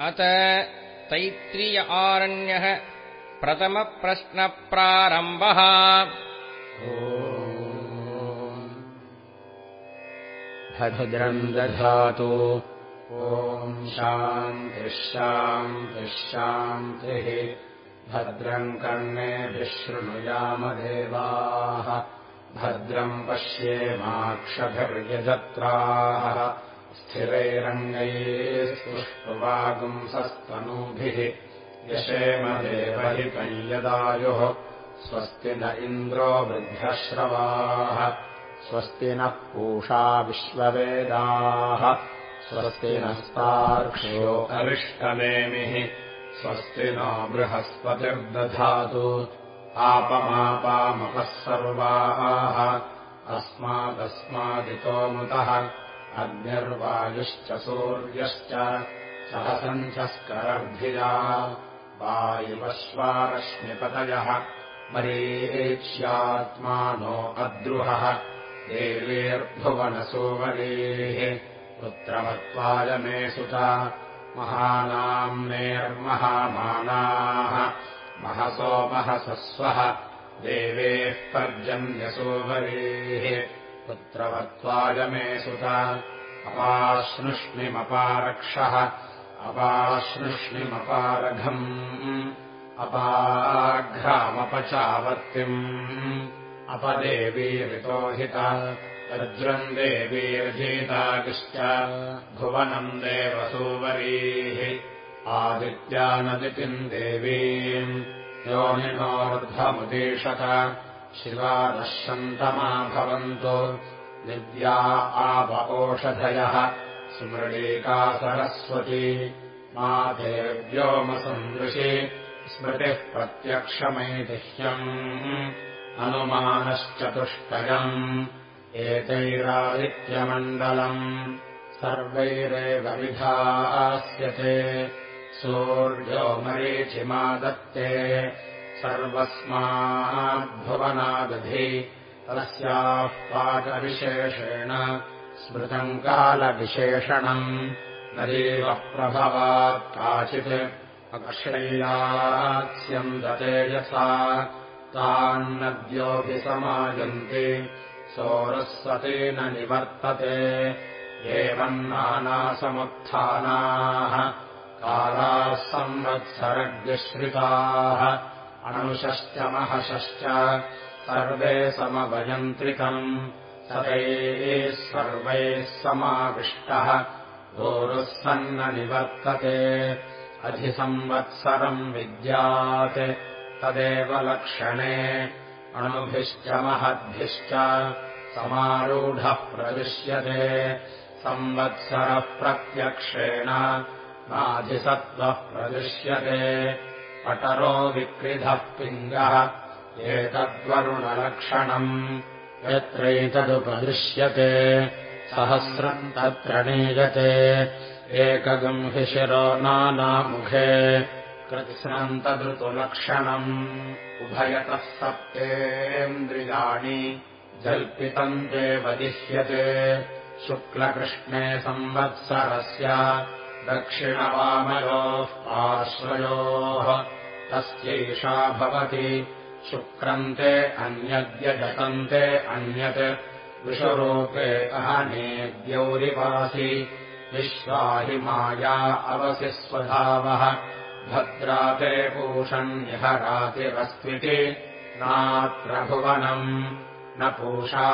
अत तैत्रिय आरण्यः प्रथमप्रश्नप्रारम्भः। भद्रम् दधातु। ॐ शान्तिः भद्रम् कर्णेभिः शृणुयामदेवाः भद्रम् पश्येमाक्षभिर्यजत्राः स्थिरैरङ्गैः सुष्टुवागुंसस्तनूभिः यदायुः स्वस्ति न इन्द्रो वृद्धश्रवाः स्वस्ति नः पूषा विश्ववेदाः स्वस्ति नस्तार्क्ष्यो अरिष्टनेमिः स्वस्ति नो बृहस्पतिर्दधातु आपमापामपः सर्वाः अस्मादस्मादितोमुतः अग्निर्वायुश्च सूर्यश्च सहसङ्ख्यस्करर्भिया वायुवश्वारश्मिपतयः मरीक्ष्यात्मानो अद्रुहः देवीर्भुवनसोवरेः पुत्रमत्वाय मे सुत महानाम्नेर्महामानाः महसो महसस्वः देवेः पर्जन्यसोवरेः पुत्रवत्त्वाय मे सुत। अपाश्नुष्णिमपारक्षः। अपाश्नुष्णिमपारघम्। अपाघ्रामपचावर्तिम्। अपदेवीरितोहिता। वज्रम् देवीर्जीतागिश्च भुवनम् देवसूवरीः। आदित्यानदितिम् देवीम् योनिनोर्ध्वमुदीषत शिवादशन्तमा भवन्तु। दिव्या आप ओषधयः स्मृणीका सरस्वती। मातेर्व्योमसन्दृशि स्मृतिः प्रत्यक्षमैतिह्यम् अनुमानश्चतुष्टयम् एतैरादित्यमण्डलम्। सर्वैरेव विधास्यते सूर्यो मरीचिमादत्ते सर्वस्माद्भुवनादधि तस्याः पाकविशेषेण स्मृतम् कालविशेषणम् नदीवः प्रभवात् काचित् अक्षय्यात्स्यन्दतेजसा तान्नद्योऽभिसमायन्ति सोरस्वतेन निवर्तते एवम् कालाः संवत्सरग्श्रिताः अणुषश्च महशश्च सर्वे समभयन्त्रिकम् सदैः सर्वैः समाविष्टः गोरुः सन्न निवर्तते। अधिसंवत्सरम् विद्यात् तदेव लक्षणे। अणुभिश्च महद्भिश्च समारूढः प्रदृश्यते। संवत्सरः प्रत्यक्षेण नाधिसत्त्वः प्रदृश्यते पटरो विक्रिधः पिङ्गः एतद्वरुणलक्षणम् यत्रैतदुपदृश्यते सहस्रम् तत्र नीयते। एकगम् हि शिरो नानामुखे। कृत्स्नन्तदृतुलक्षणम् उभयतः सप्तेन्द्रियाणि जल्पितम् ते वदिष्यते शुक्लकृष्णे संवत्सरस्य दक्षिणवामयोः पार्श्वयोः तस्यैषा भवति। शुक्रन्ते अन्यद्यजतन्ते अन्यत् विषुरूपे अहनेद्यौरिवासि विश्वाहि माया अवसि स्वधावः। भद्राते पूषण्यहरातिरस्त्विति नात्र भुवनम् न पूषा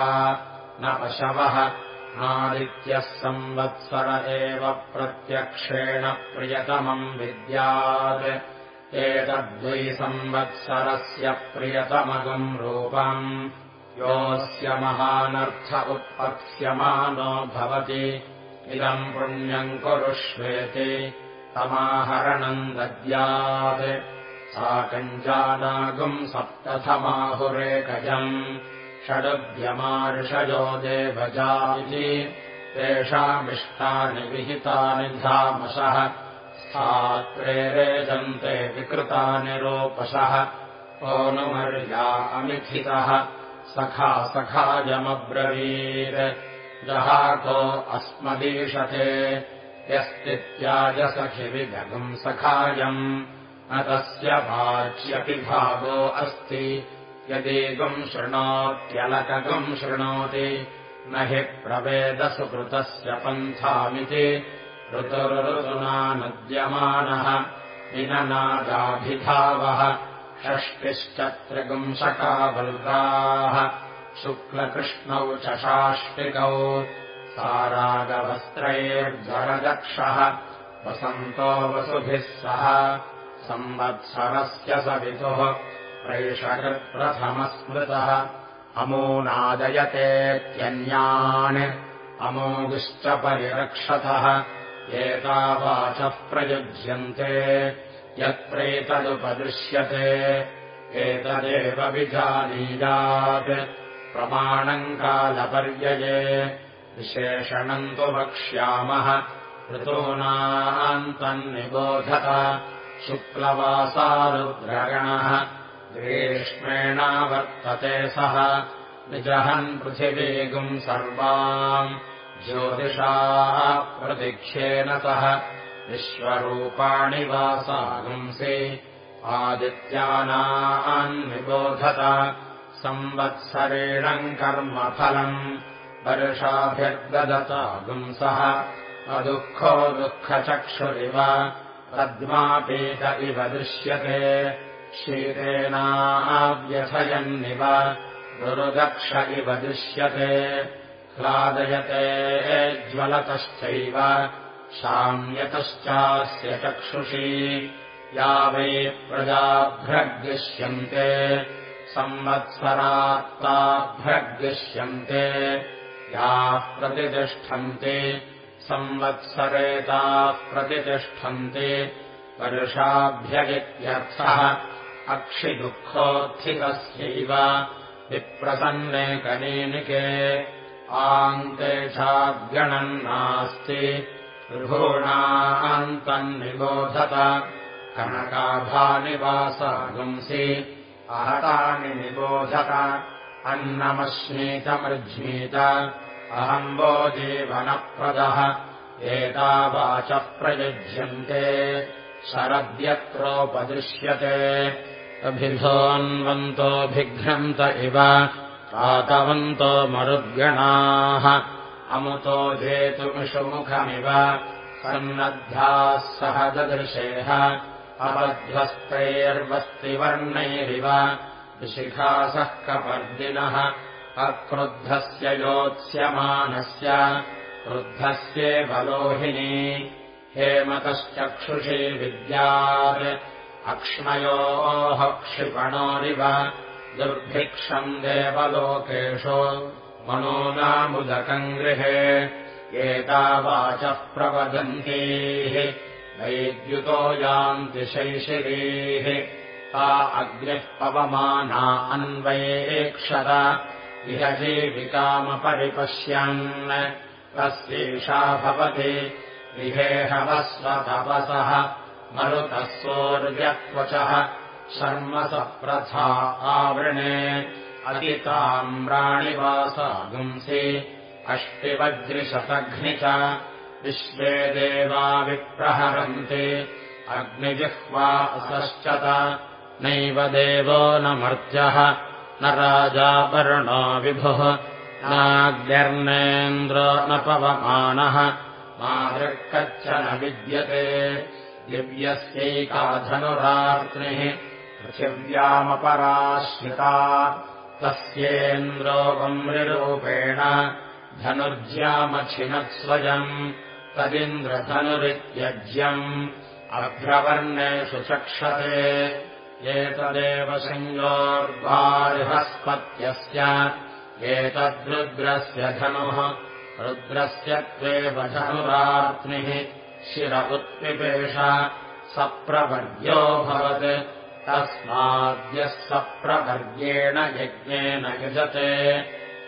न पशवः। नादित्यः संवत्सर एव प्रत्यक्षेण प्रियतमम् विद्यात् एतद्वै संवत्सरस्य प्रियतमगम् रूपम्। योऽस्य महानर्थ उत्पत्स्यमानो भवति। इदम् पुण्यम् कुरुष्वेति। तमाहरणम् दद्यात्। सा कञ्जानागुम् सप्तथमाहुरेकजम् षडुभ्यमार्षयो देवजा इति तेषामिष्टानि विहितानि धामशः स्थात्रेरेजन्ते विकृतानि रोपशः ओनुमर्या अमिथितः। सखा सखायमब्रवीत् जहातो अस्मदीशते यस्तित्याजसखिविजगम् सखायम्। न तस्य वाच्यपि भागो अस्ति। यदीगुम् शृणोत्यलकगुम् शृणोति। न हि प्रवेदसुकृतस्य पन्थामिति ऋतुरुना नद्यमानः विननादाभिधावः षष्टिश्च त्रिगुंशकावल्गाः शुक्लकृष्णौ च शाष्टिकौ सारागवस्त्रैर्जरदक्षः। वसन्तो वसुभिः सह संवत्सरस्य सवितुः प्रैषकृत्प्रथमस्मृतः। अमूनादयतेत्यन्यान् अमोगिश्च परिरक्षतः एतावाचः प्रयुज्यन्ते यत्रैतदुपदृश्यते एतदेव विजानीयात्। प्रमाणम् कालपर्यये विशेषणम् तु वक्ष्यामः। ऋतूनान्तन्निबोधत शुक्लवासारुद्रगणः। ग्रीष्मेणावर्तते सः। निजहन् पृथिवीगुम् सर्वाम् ज्योतिषाः प्रदिक्षेन सह विश्वरूपाणि वासागुंसि आदित्यानान्निबोधत संवत्सरेणम् कर्मफलम् वर्षाभिर्ददतागुंसः अदुःखो दुःखचक्षुरिव पद्मापीत इव दृश्यते शीतेनाव्यथयन्निव गुरुदक्ष इव दृश्यते ह्लादयते ज्वलतश्चैव। शाम्यतश्चास्य चक्षुषी। या वै प्रजाभ्यग्दिश्यन्ते संवत्सरात्ताभ्यग्दिश्यन्ते याः प्रतितिष्ठन्ति। संवत्सरेताः प्रतितिष्ठन्ति। वर्षाभ्यगित्यर्थः अक्षिदुःखोत्थितस्यैव विप्रसन्ने कनीनिके आन्तेषाद्गणम् नास्ति। ऋभूणान्तन्निबोधत कनकाभानिवासागुंसि आहतानि निबोधत। अन्नमश्मीतमृज्मीत अहम्बो जीवनप्रदः। एतावाचः प्रयुज्यन्ते। शरद्यत्रोपदृश्यते। अभिधोऽन्वन्तोऽभिघ्नन्त इव आतवन्तो मरुद्गणाः। अमुतो जेतुमिषुमुखमिव सन्नद्धाः सह ददृशेह अबध्वस्तैर्वस्तिवर्णैरिव। शिखासः कपर्दिनः। अक्रुद्धस्य योत्स्यमानस्य। क्रुद्धस्येव लोहिनी हेमतश्चक्षुषी विद्यात्। अक्ष्णयोः क्षिपणोरिव दुर्भिक्षम् देवलोकेषु मनोनामुदकम् गृहे एतावाचः प्रवदन्तीः वैद्युतो यान्ति शैशिरीः ता अग्निः पवमाना अन्वयेक्षत इह जीविकामपरिपश्यन् तस्यैषा भवति विहेहवस्वतपसः मरुतः सोर्यत्वचः शर्मसप्रथा आवृणे अतिताम्राणिवासागुंसि अष्टिवज्रिशतघ्नि च विश्वे देवा विप्रहरन्ति अग्निजिह्वा असश्चत नैव देवो न मर्त्यः न राजापर्णो विभुः नाग्र्नेन्द्रो न पवमानः मादृक्कच्च न विद्यते दिव्यस्यैका पृथिव्यामपराश्रिता। तस्येन्द्रो वम्रिरूपेण धनुर्ज्यामच्छिनत्स्वयम् तदिन्द्रधनुरित्यज्यम्। अभ्रवर्णेषु चक्षते एतदेव संयोर्वारिहस्पत्यस्य एतद्रुद्रस्य धनुः रुद्रस्य त्वेव धनुरात्मिः शिर उत्पिपेष सप्रवर्ग्योऽभवत् तस्माद्यः सप्रवर्ग्येण यज्ञेन युजते।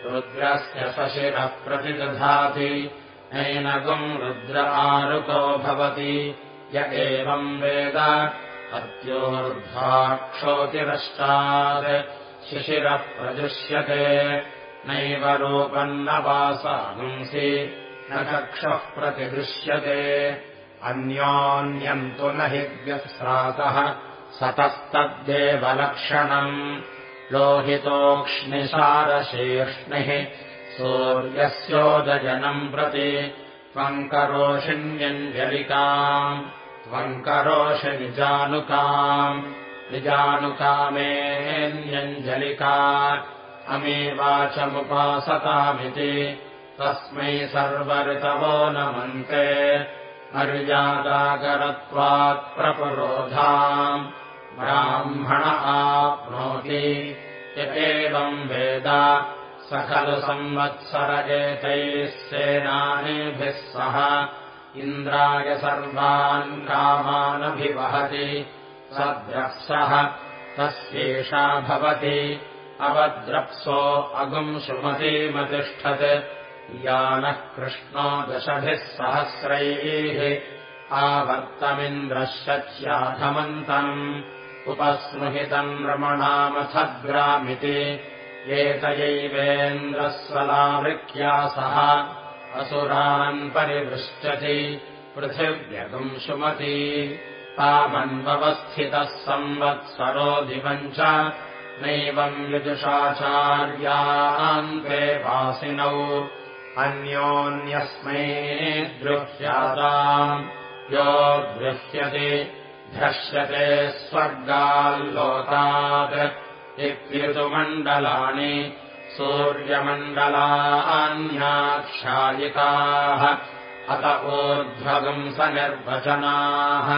रुद्रस्य सशिरः प्रतिदधाति। नैनगुम् रुद्र आरुको भवति। य एवम् वेद अत्योर्ध्वाक्षोतिरष्टात् शिशिरः प्रदृश्यते नैव रूपम् न चक्षुः प्रतिदृश्यते। अन्योन्यम् तु न हि व्यस्रातः सतस्तद्देवलक्षणम् लोहितोक्ष्णिसारशीर्ष्णिः सूर्यस्योदजनम् प्रति त्वम् करोषिण्यञ्जलिकाम् त्वम् करोषि निजानुकाम् निजानुकामेऽन्यञ्जलिका अमीवाचमुपासतामिति तस्मै सर्वऋतवो नमन्ते प्रपुरोधाम् ब्राह्मण आप्नोति य एवम् वेद स खलु संवत्सर एतैः सेनानिभिः सह इन्द्राय सर्वान् कामानभिवहति सद्रप्सः तस्येषा भवति अवद्रप्सो अगुंशुमतीमतिष्ठत् यानः कृष्णो दशभिः सहस्रैः आवर्तमिन्द्रश्च्याधमन्तम् उपस्मृहितम् रमणामथग्रामिति एतयैवेन्द्रः स्वलावृक्या सह असुरान् परिवृष्टति पृथिव्यगुंशुमती तामन्ववस्थितः संवत्सरो दिवम् च नैवम् विदुषाचार्यान्ते वासिनौ अन्योन्यस्मै दृह्याताम् यो दृह्यते ध्रश्यते स्वर्गाल्लोकात्। इत्युतुमण्डलानि सूर्यमण्डलान्याक्षायिकाः अत ऊर्ध्वगुंसनिर्वचनाः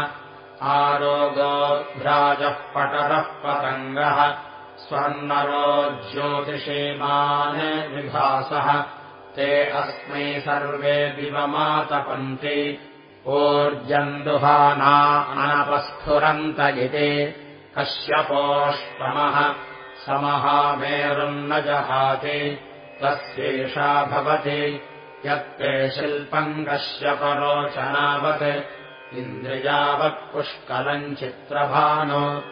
आरोगोभ्राजः पटरः पतङ्गः। स्वर्णरो ज्योतिषीमान् विभासः ते अस्मै सर्वे दिवमातपन्ति। ऊर्जन्दुहाना अनपस्फुरन्त इति। कश्यपोष्टमः समहामेरुम् न जहाति। तस्येषा भवति। यत्ते शिल्पम् कश्यपरोचनावत्। इन्द्रियावत्पुष्कलम् चित्रभानो।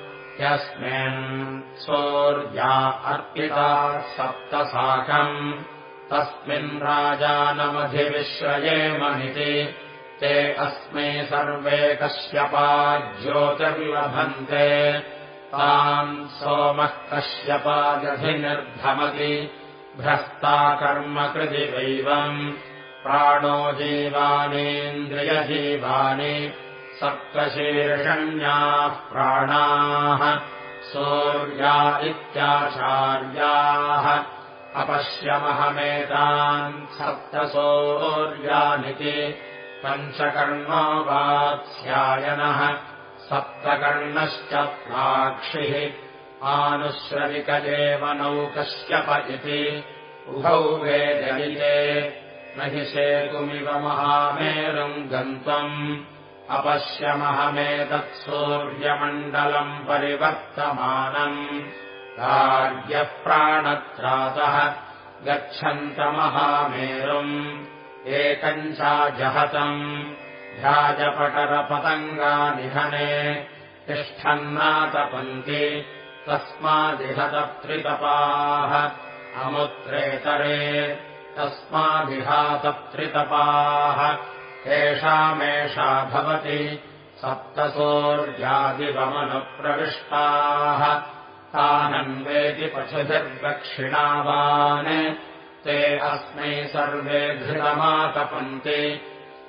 यस्मिन् सोर्या अर्पिता सप्तसाकम् तस्मिन् राजानमधिविश्रयेमहिति ते अस्मै सर्वे कश्यपा ज्योतिर्लभन्ते ताम् सोमः कश्यपादधिनिर्भमति भ्रस्ता कर्मकृतिवैवम् प्राणो जीवानीन्द्रियजीवानि सप्तशीर्षण्याः प्राणाः सोर्या इत्याचार्याः अपश्यमहमेतान् सप्तसोर्यानिति पञ्चकर्णो वात्स्यायनः सप्तकर्णश्च प्राक्षिः आनुश्रविकजेव नौकश्यप इति उभौ हि शेतुमिव महामेरुम् गन्तुम् अपश्यमहमेतत्सूर्यमण्डलम् परिवर्तमानम् प्राणत्रातः गच्छन्तमहामेरुम् एकम् चाजहतम् भ्राजपटरपतङ्गानिहने तिष्ठन्नातपन्ति तस्मादिहतत्रितपाः अमुत्रेतरे तस्मादिहातत्रितपाः तेषामेषा भवति सप्तसोर्यादिवमनुप्रविष्टाः तानन्वेति पशुभिर्दक्षिणावान्। ते अस्मै सर्वे घृतमातपन्ति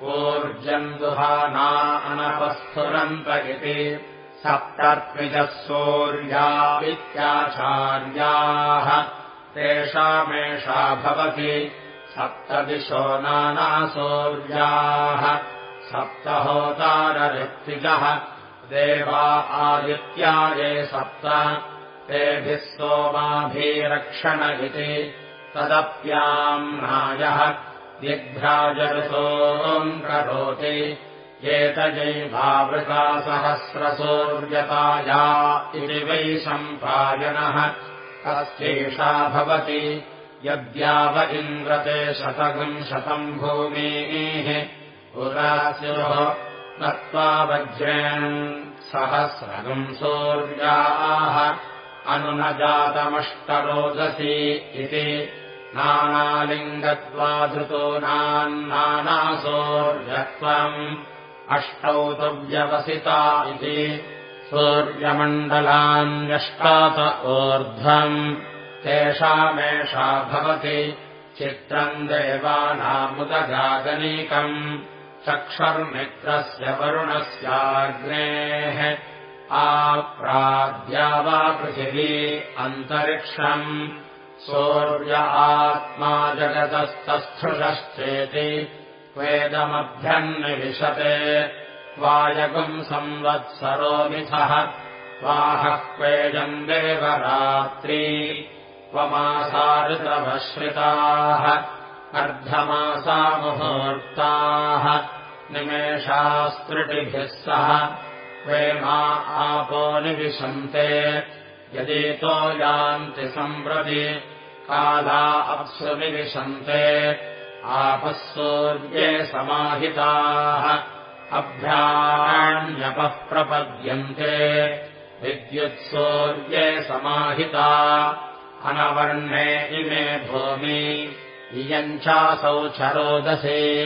ऊर्जन्दुहाना अनपस्फुरन्त इति। सप्तत्विजः सोर्या इत्याचार्याः तेषामेषा भवति सप्तदिशो नानासौर्याः। सप्तहोतारऋत्विजः। देवा आदित्या ये सप्त तेभिः सोमाभिरक्षण इति तदप्याम् राजः दिग्भ्राजऋतोम् करोति एतजैवावृता सहस्रसौर्यताया इति वै सम्पायनः कस्येषा भवति यद्याव इन्द्रते शतगम् शतम् भूमेः। वज्रेन् सहस्रगम् सौर्याः अनुनजातमष्टरोदसी इति नानालिङ्गत्वाधृतो नान्नासोर्यत्वम् अष्टौ तु व्यवसिता इति सूर्यमण्डलान्यष्टात ऊर्ध्वम् तेषामेषा भवति चित्रम् देवानामुदगागनीकम् चक्षर्मित्रस्य वरुणस्याग्नेः आप्राद्या वा पृथिवी अन्तरिक्षम् सूर्य आत्मा जगतस्तस्थृशश्चेति वेदमभ्यन्निविशते वायगुम् संवत्सरोमिथः वाहः क्वेजम् देवरात्री। त्वमासाऋतवश्रिताः अर्धमासामुहूर्ताः। निमेषास्तृटिभिः सह प्रेमा आपो निविशन्ते। यदितो यान्ति सम्प्रति काला अप्सु निविशन्ते। आपः सूर्ये समाहिताः अभ्याण्यपः प्रपद्यन्ते। विद्युत्सूर्ये समाहिता अनवर्णे इमे भूमि इयम् चासौ चरोदसे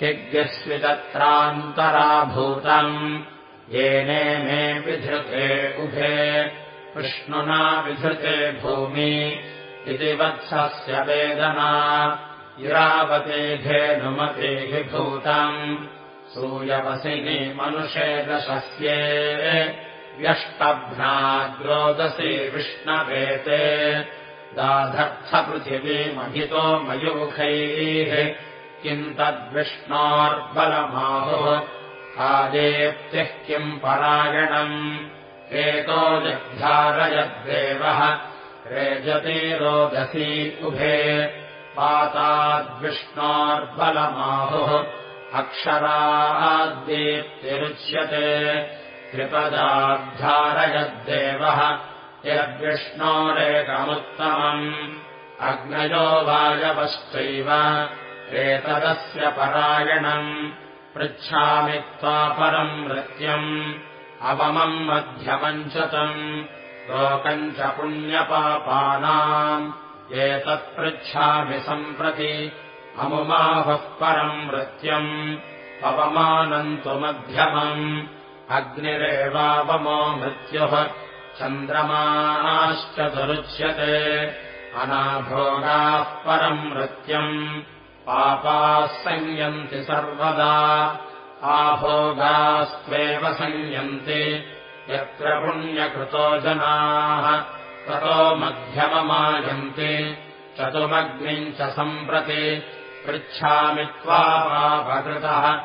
किग्यस्वितत्रान्तराभूतम् येने मे विधृते उभे विष्णुना विधृते भूमि इति वत्सस्य वेदना। इरावतेधेनुमते विभूतम् सूयवसिनि मनुषे दशस्ये। व्यष्टभ्नाग्रोदसी विष्णवेते दाधर्थपृथिवीमहितो मयूखैः किम् तद्विष्णोर्बलमाहुः आदेप्तिः किम् परायणम्? एतो जग्धारयद्देवः रेजते रोदसी उभे। पाताद्विष्णोर्बलमाहुः। अक्षराद्दीप्तिरुच्यते। त्रिपदाद्धारयद्देवः यद्विष्णोरेकमुत्तमम्। अग्नयो वायवश्चैव एतदस्य परायणम् पृच्छामि त्वापरम् नृत्यम् अवमम् मध्यमम् च तम् लोकम् च पुण्यपापानाम् एतत्पृच्छामि सम्प्रति। अमुमाहुः परम् नृत्यम् पवमानम् तु मध्यमम्। अग्निरेवावमो मृत्युः चन्द्रमाश्च दुरुच्यते अनाभोगाः परम् नृत्यम् पापाः संयन्ति सर्वदा। आभोगास्त्वेव संयन्ति। यत्र पुण्यकृतो जनाः ततो मध्यममायन्ति। चतुमग्निम् च सम्प्रति पृच्छामि त्वा पापकृतः।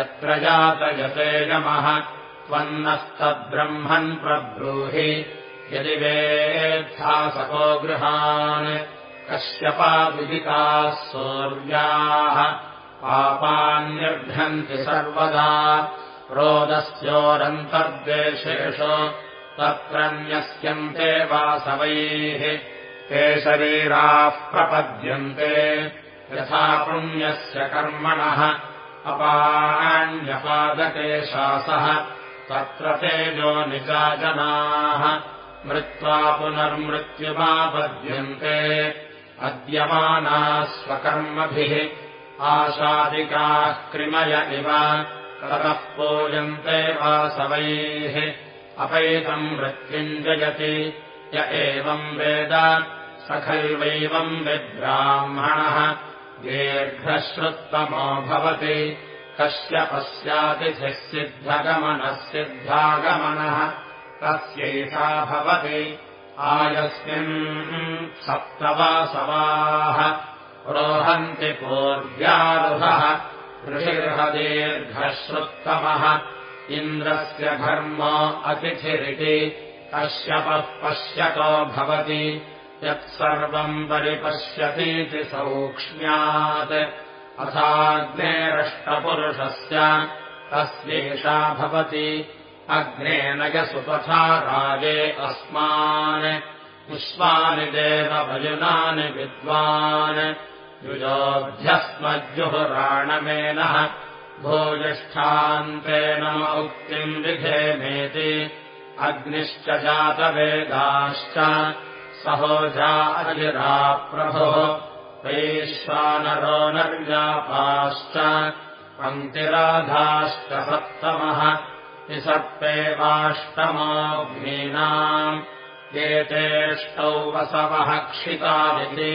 यत्र जातयते यमः त्वन्नस्तद्ब्रह्मन् प्रब्रूहि। यदि वेत्थासको गृहान् कश्यपाविदिकाः सूर्याः पापान्यर्घन्ति सर्वदा। रोदस्योरन्तर्देशेषु तत्र न्यस्यन्ते वासवैः। ते शरीराः प्रपद्यन्ते। यथा पुण्यस्य कर्मणः अपाण्यपादके शासः। तत्र तेजो निजा मृत्वा पुनर्मृत्युमापद्यन्ते अद्यमानाः स्वकर्मभिः आशादिकाः कृमय इव ततः पूयन्ते वासवैः अपैतम् मृत्युञ्जयति य एवम् वेद स खल्वैवम् विब्राह्मणः दीर्घश्रुत्तमो भवति कस्य पश्यातिथिः सिद्धगमनः सिद्धागमनः तस्यैषा भवति आयस्मिन् सप्तवासवाः रोहन्ति पूर्व्यारुहः ऋषिर्हदीर्घश्रुत्तमः इन्द्रस्य घर्म अतिथिरिति कश्यपः पश्यतो भवति यत्सर्वम् परिपश्यतीति सौक्ष्म्यात्। अथाग्नेरष्टपुरुषस्य तस्येषा भवति अग्नेन यसुपथा राजे अस्मान्। विश्वानि देवभजुनानि विद्वान्। युजोऽभ्यस्मज्जुहुराणमेनः भोजिष्ठान्तेन उक्तिम् विधेमेति। अग्निश्च जातवेदाश्च सहोजा अजिरा प्रभुः। वैश्वानरो नर्यापाश्च। पङ्क्तिराधाश्च सप्तमः निसर्पेवाष्टमोऽग्नीनाम् एतेष्टौ वसवः क्षितादिति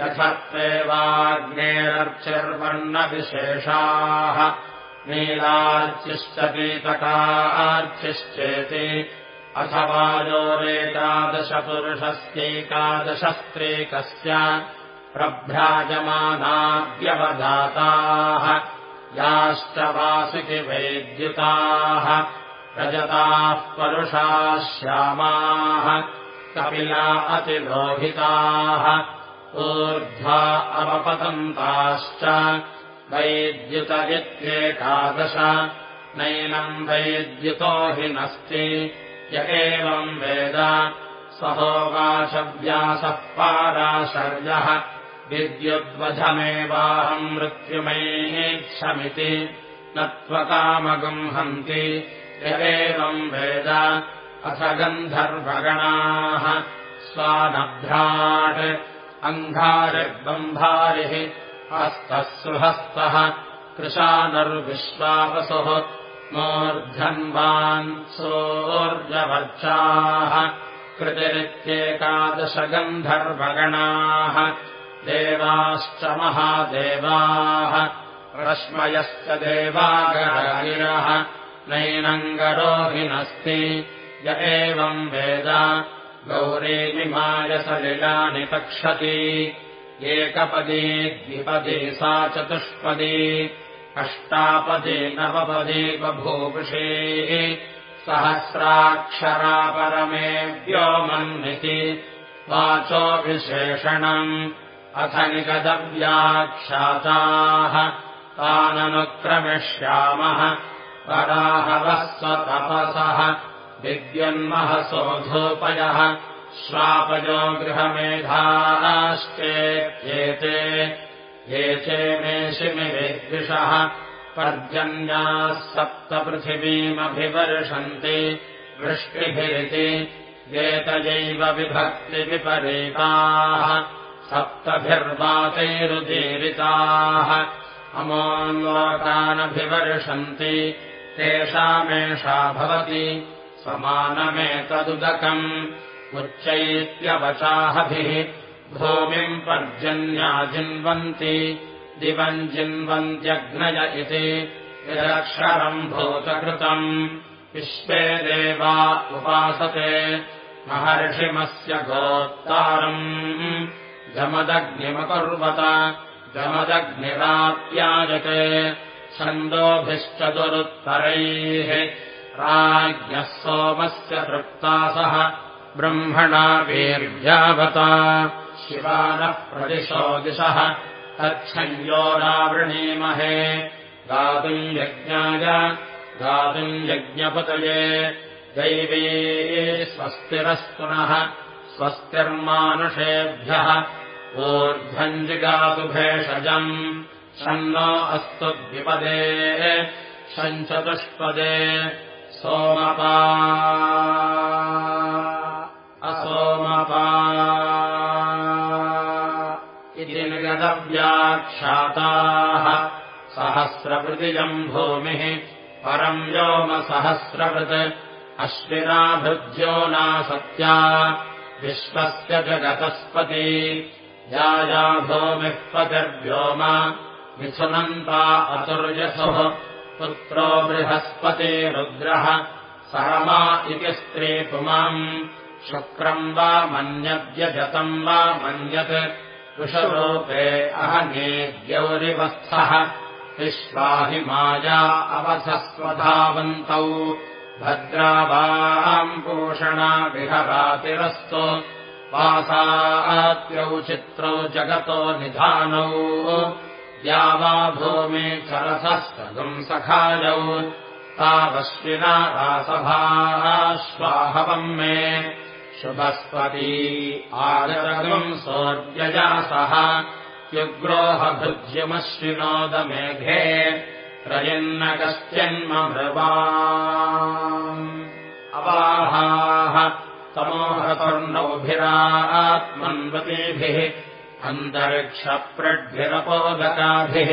यथत्वेवाग्नेरर्चिर्वर्णविशेषाः नीलार्चिश्च कीतकार्चिश्चेति अथवायोरेकादशपुरुषस्यैकादशस्त्रीकस्य प्रभ्राजमानाद्यवदाताः याश्च वासिति वैद्युताः रजताः परुषाः श्यामाः कपिला अतिलोहिताः ऊर्ध्वा अवपतन्ताश्च वैद्युत इत्येकादश नैनम् वैद्युतो हि नस्ति य एवम् वेद सहोवाचव्यासः पाराशर्यः विद्युद्वधमेवाहम् मृत्युमेच्छमिति न त्वकामगुंहन्ति य एवम् वेद अथ गन्धर्वगणाः स्वानभ्राट् अङ्घारिर्बम्भारिः हस्तः सुहस्तः कृशानर्विश्वापसुः मूर्धन्वान् सोऽर्जवर्चाः कृतिरित्येकादशगन्धर्वगणाः देवाश्च महादेवाः रश्मयश्च देवागरगिरः नैनङ्गरोहिनस्ति य एवम् वेद। गौरीमिमायसलिलानि पक्षति एकपदी द्विपदी सा चतुष्पदी। अष्टापदी नवपदी बभूवुषे। सहस्राक्षरा परमे व्योमन्निति वाचो विशेषणम् अथ निगदव्याख्याताः ताननुक्रमिष्यामः। पराहवः स्वतपसः। विद्यन्महसोऽधोपयः श्वापयो गृहमेधाश्चेत्येते ये चेमेशिमिविद्विषः पर्जन्याः सप्तपृथिवीमभिवर्षन्ति वृष्टिभिरिति। एतयैव विभक्तिविपरीताः सप्तभिर्वातैरुदीरिताः। अमोन्लोकानभिवर्षन्ति तेषामेषा भवति। समानमेतदुदकम्। उच्चैत्यवचाहभिः भूमिम् पर्जन्या जिन्वन्ति दिवम् जिन्वन्त्यग्नय इति यदक्षरम् भूतकृतम्। विश्वे देवा उपासते। महर्षिमस्य गोत्तारम् जमदग्निमकुर्वत जमदग्निराप्यायते छन्दोभिश्चतुरुत्तरैः। राज्ञः सोमस्य तृप्तासः ब्रह्मणा वीर्यावता। शिवानः प्रदिशो दिशः। तच्छञ्जोरावृणीमहे गातुम् यज्ञाय। गातुम् यज्ञपतये। दैवी स्वस्तिरस्तुनः स्वस्तिर्मानुषेभ्यः ऊर्ध्वम् जिगातु भेषजम् शन्नो अस्तु द्विपदे शञ्चतुष्पदे सोमपा। असोमपा। इति निगदव्याख्याताः सहस्रवृतिजम् भूमिः परम् व्योमसहस्रवृत् अश्विनाभृद्यो नासत्या विश्वस्य जगतस्पति याया भूमिः पतिर्व्योम मिथुनन्ता अतुर्यसुः पुत्रो बृहस्पतिरुद्रः सरमा इति स्त्रीपुमाम् शुक्रम् वा मन्यद्यजतम् वा मन्यत् वृषरूपे अहने द्यौरिवस्थः विश्वाहि माया अवधस्वधावन्तौ। भद्रावाम् पूषणा विहरातिरस्तु वासात्यौ चित्रौ जगतो निधानौ। द्यावा भूमि चरसः सगुम् सखायौ। तावश्विना रासभाश्वाहवम् मे शुभस्पती आगरगम् सोऽर्यजा सह युग्रोहभृज्यमश्विनोदमेघे रयन्न कश्चिन्मभृवा अवाहाः अन्तरिक्षप्रड्भिरपोदकाभिः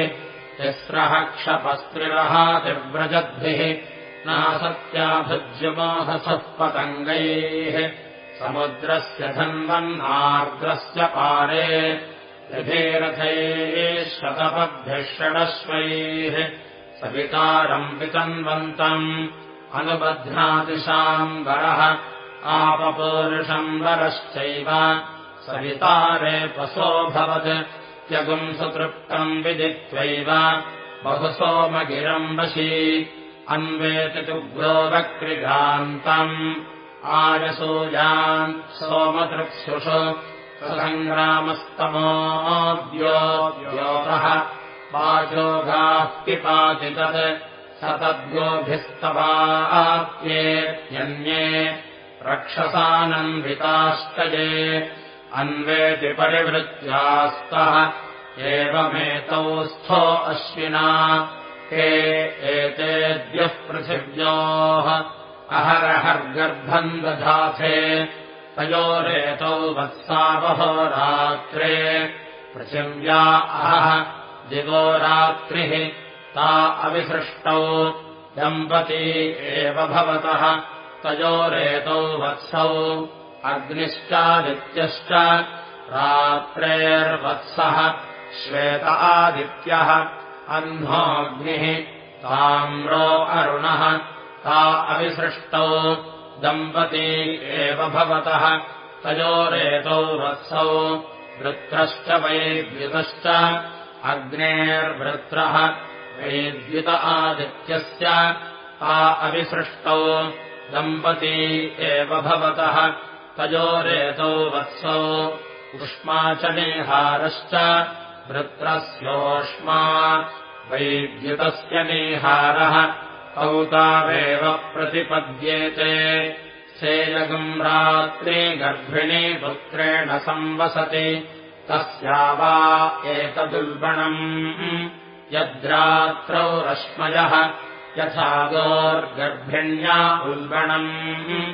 तिस्रः क्षपस्त्रिरहातिव्रजद्भिः नासत्याभुज्यमोहसः पतङ्गैः समुद्रस्य धन्वन्नार्द्रस्य पारे रथैः शतपद्भिः षडश्वैः सवितारम् वितन्वन्तम् अनुबध्नातिशाम्बरः आपपूरुषम्बरश्चैव सवितारे पशोऽभवत् त्यगुम् सुतृप्तम् विदित्वैव। बहुसोमगिरम् वशी। अन्वेति तुग्रोवक्रिगान्तम् आयसूयान् सोमतृप्स्युषु सङ्ग्रामस्तमोद्योतः पाचोगाः पिपाति तत् स तद्गोभिस्तवाप्येत्यन्ये रक्षसानन्वितास्तये अन्वेति परिवृत्यास्तः एवमेतौ स्थो अश्विना हे एतेद्यः पृथिव्योः अहरहर्गर्भम् दधाथे तयोरेतौ वत्सावहोरात्रे पृथिव्या अहः दिवोरात्रिः ता अविसृष्टौ दम्पती एव भवतः तयोरेतौ वत्सौ। अग्निश्चादित्यश्च रात्रेर्वत्सः। श्वेत आदित्यः। अह्नोऽग्निः ताम्रो अरुणः। ता अविसृष्टौ। दम्पती एव भवतः। तयोरेतौ वत्सौ। वृत्रश्च वैद्युतश्च। अग्नेर्वृत्रः। वैद्युत आदित्यस्य। ता अविसृष्टौ दम्पती एव भवतः। तयोरेतौ वत्सौ। उष्मा च नेहारश्च। वृत्रस्योष्मा। वैद्युतस्य नेहारः। तावेव प्रतिपद्येते। सेयगम् रात्रे गर्भिणी पुत्रेण संवसति। तस्या वा एतदुल्बणम्। यद्रात्रौ रश्मयः यथा गोर्गर्भिण्या उल्बणम्।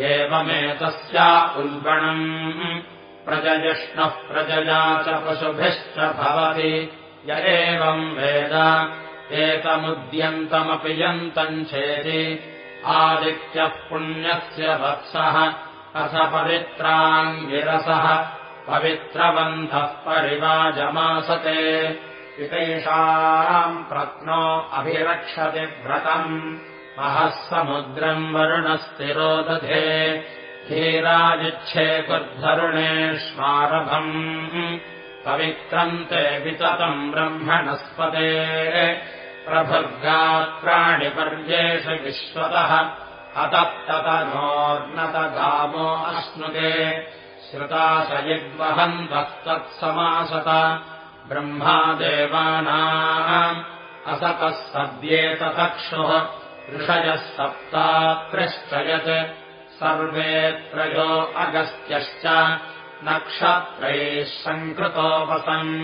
एवमेतस्या उल्बणम्। प्रजयिष्णः प्रजया च पशुभिश्च भवति। य एवम् वेद। एतमुद्यन्तमपि यन्तम् चेति। आदित्यः पुण्यस्य वत्सः। अथ पवित्राङ्गिरसः। पवित्रबन्धः परिवाजमासते इतैषाम् प्रत्नो अभिरक्षति व्रतम्। महः समुद्रम् वरुणस्तिरोदधे धीराजिच्छे कुर्धरुणेष्मारभम् पवित्रम् ते विततम् ब्रह्मणस्पते। प्रभुर्गात्राणिपर्येषु विश्वतः। अतप्ततनोर्नतगामो अश्नुते। श्रुताशयिद्वहन्तः तत्समासत ब्रह्मादेवानाम् असतः सद्येततक्षुः ऋषयः सप्तात्रश्च यत् सर्वे त्रयो अगस्त्यश्च नक्षत्रैः सङ्कृतोपसन्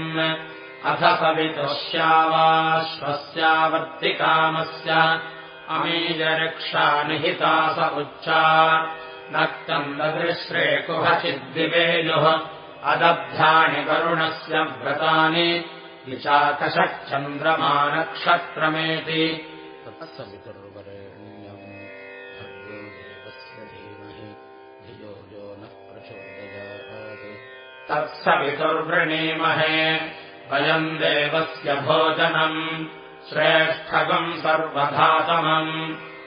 अथ सवितुष्यावाश्वस्यावर्तिकामस्य अमीजरक्षानिहिता स उच्चा नक्तन्ददृश्रेकुहचिद्दिवेयुः अदब्धानि वरुणस्य व्रतानि विचाकषच्चन्द्रमानक्षत्रमेति तत्सवितुर्वरेण्यम् भर्गो देवस्य धीमहि धियो यो नः प्रचोदयात्। तत्सवितुर्वृणीमहे वयम् देवस्य भोजनम् श्रेष्ठगम् सर्वधातमम्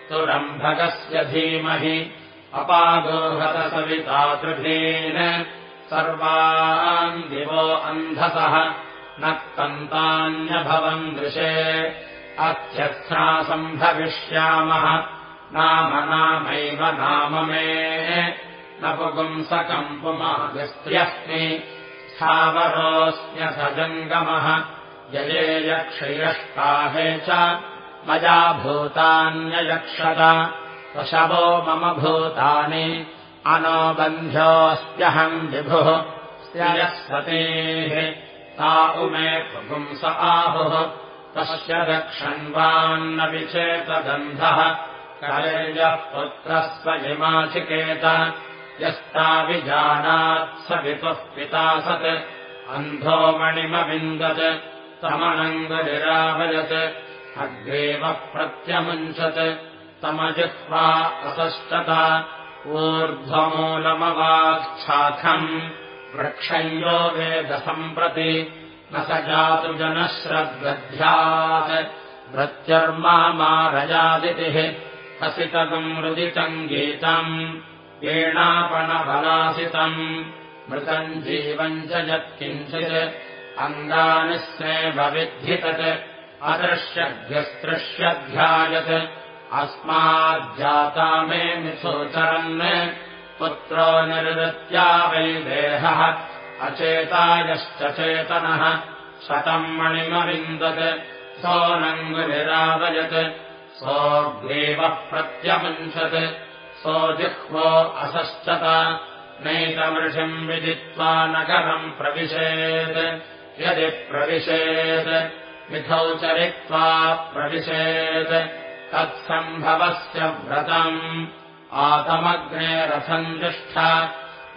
तुरम्भगस्य धीमहि अपागोहतसवितातृभीन् सर्वान् दिवो अन्धसः न कन्तान्यभवम् दृशे। अत्यस्रासम्भविष्यामः नाम नामैव नाम मे। न पुगुंसकम् पुमागस्त्र्यस्मि स्थावरोऽस्म्यसजङ्गमः यये यक्षयष्टाहे च मया भूतान्ययक्षत। पशवो मम भूतानि अनोबन्ध्योऽस्त्यहम् विभुः स्त्ययस्वतेः ता उमे पुंस आहुः। तस्य रक्षण्वान्न विचेतगन्धः कलेजः पुत्रस्वयिमाचिकेत यस्ताविजानात् स वितुः पिता सत्। अन्धो मणिमविन्दत्। तमनङ्गनिरावयत्। अग्रेव प्रत्यमुञ्चत्। तमजिह्वा असष्टत ऊर्ध्वमूलमवाच्छाखम् वृक्षयो वेदसम्प्रति न स जातु जनश्रद्वध्यात् भृत्यर्मामारजादितिः हसितकम् रुदितम् गीतम् वीणापणफलासितम् मृतम् जीवम् च यत्किञ्चित् अङ्गानि स्नेव विद्धितत् अदृश्यभ्यस्तृश्यध्यायत् अस्माज्जाता मे मिथोचरन् पुत्रो निर्वृत्या वै देहः अचेतायश्च चेतनः शतम् मणिमविन्दत् सोऽनङ्गुनिरावयत् सोऽग्रेवः प्रत्यमुञ्चत् सोऽजिह्वो असश्चत नैतमृषिम् विदित्वा नगरम् प्रविशेत् यदि प्रविशेत् मिथौ चरित्वा प्रविशेत् तत्सम्भवस्य व्रतम्। आतमग्ने तिष्ठ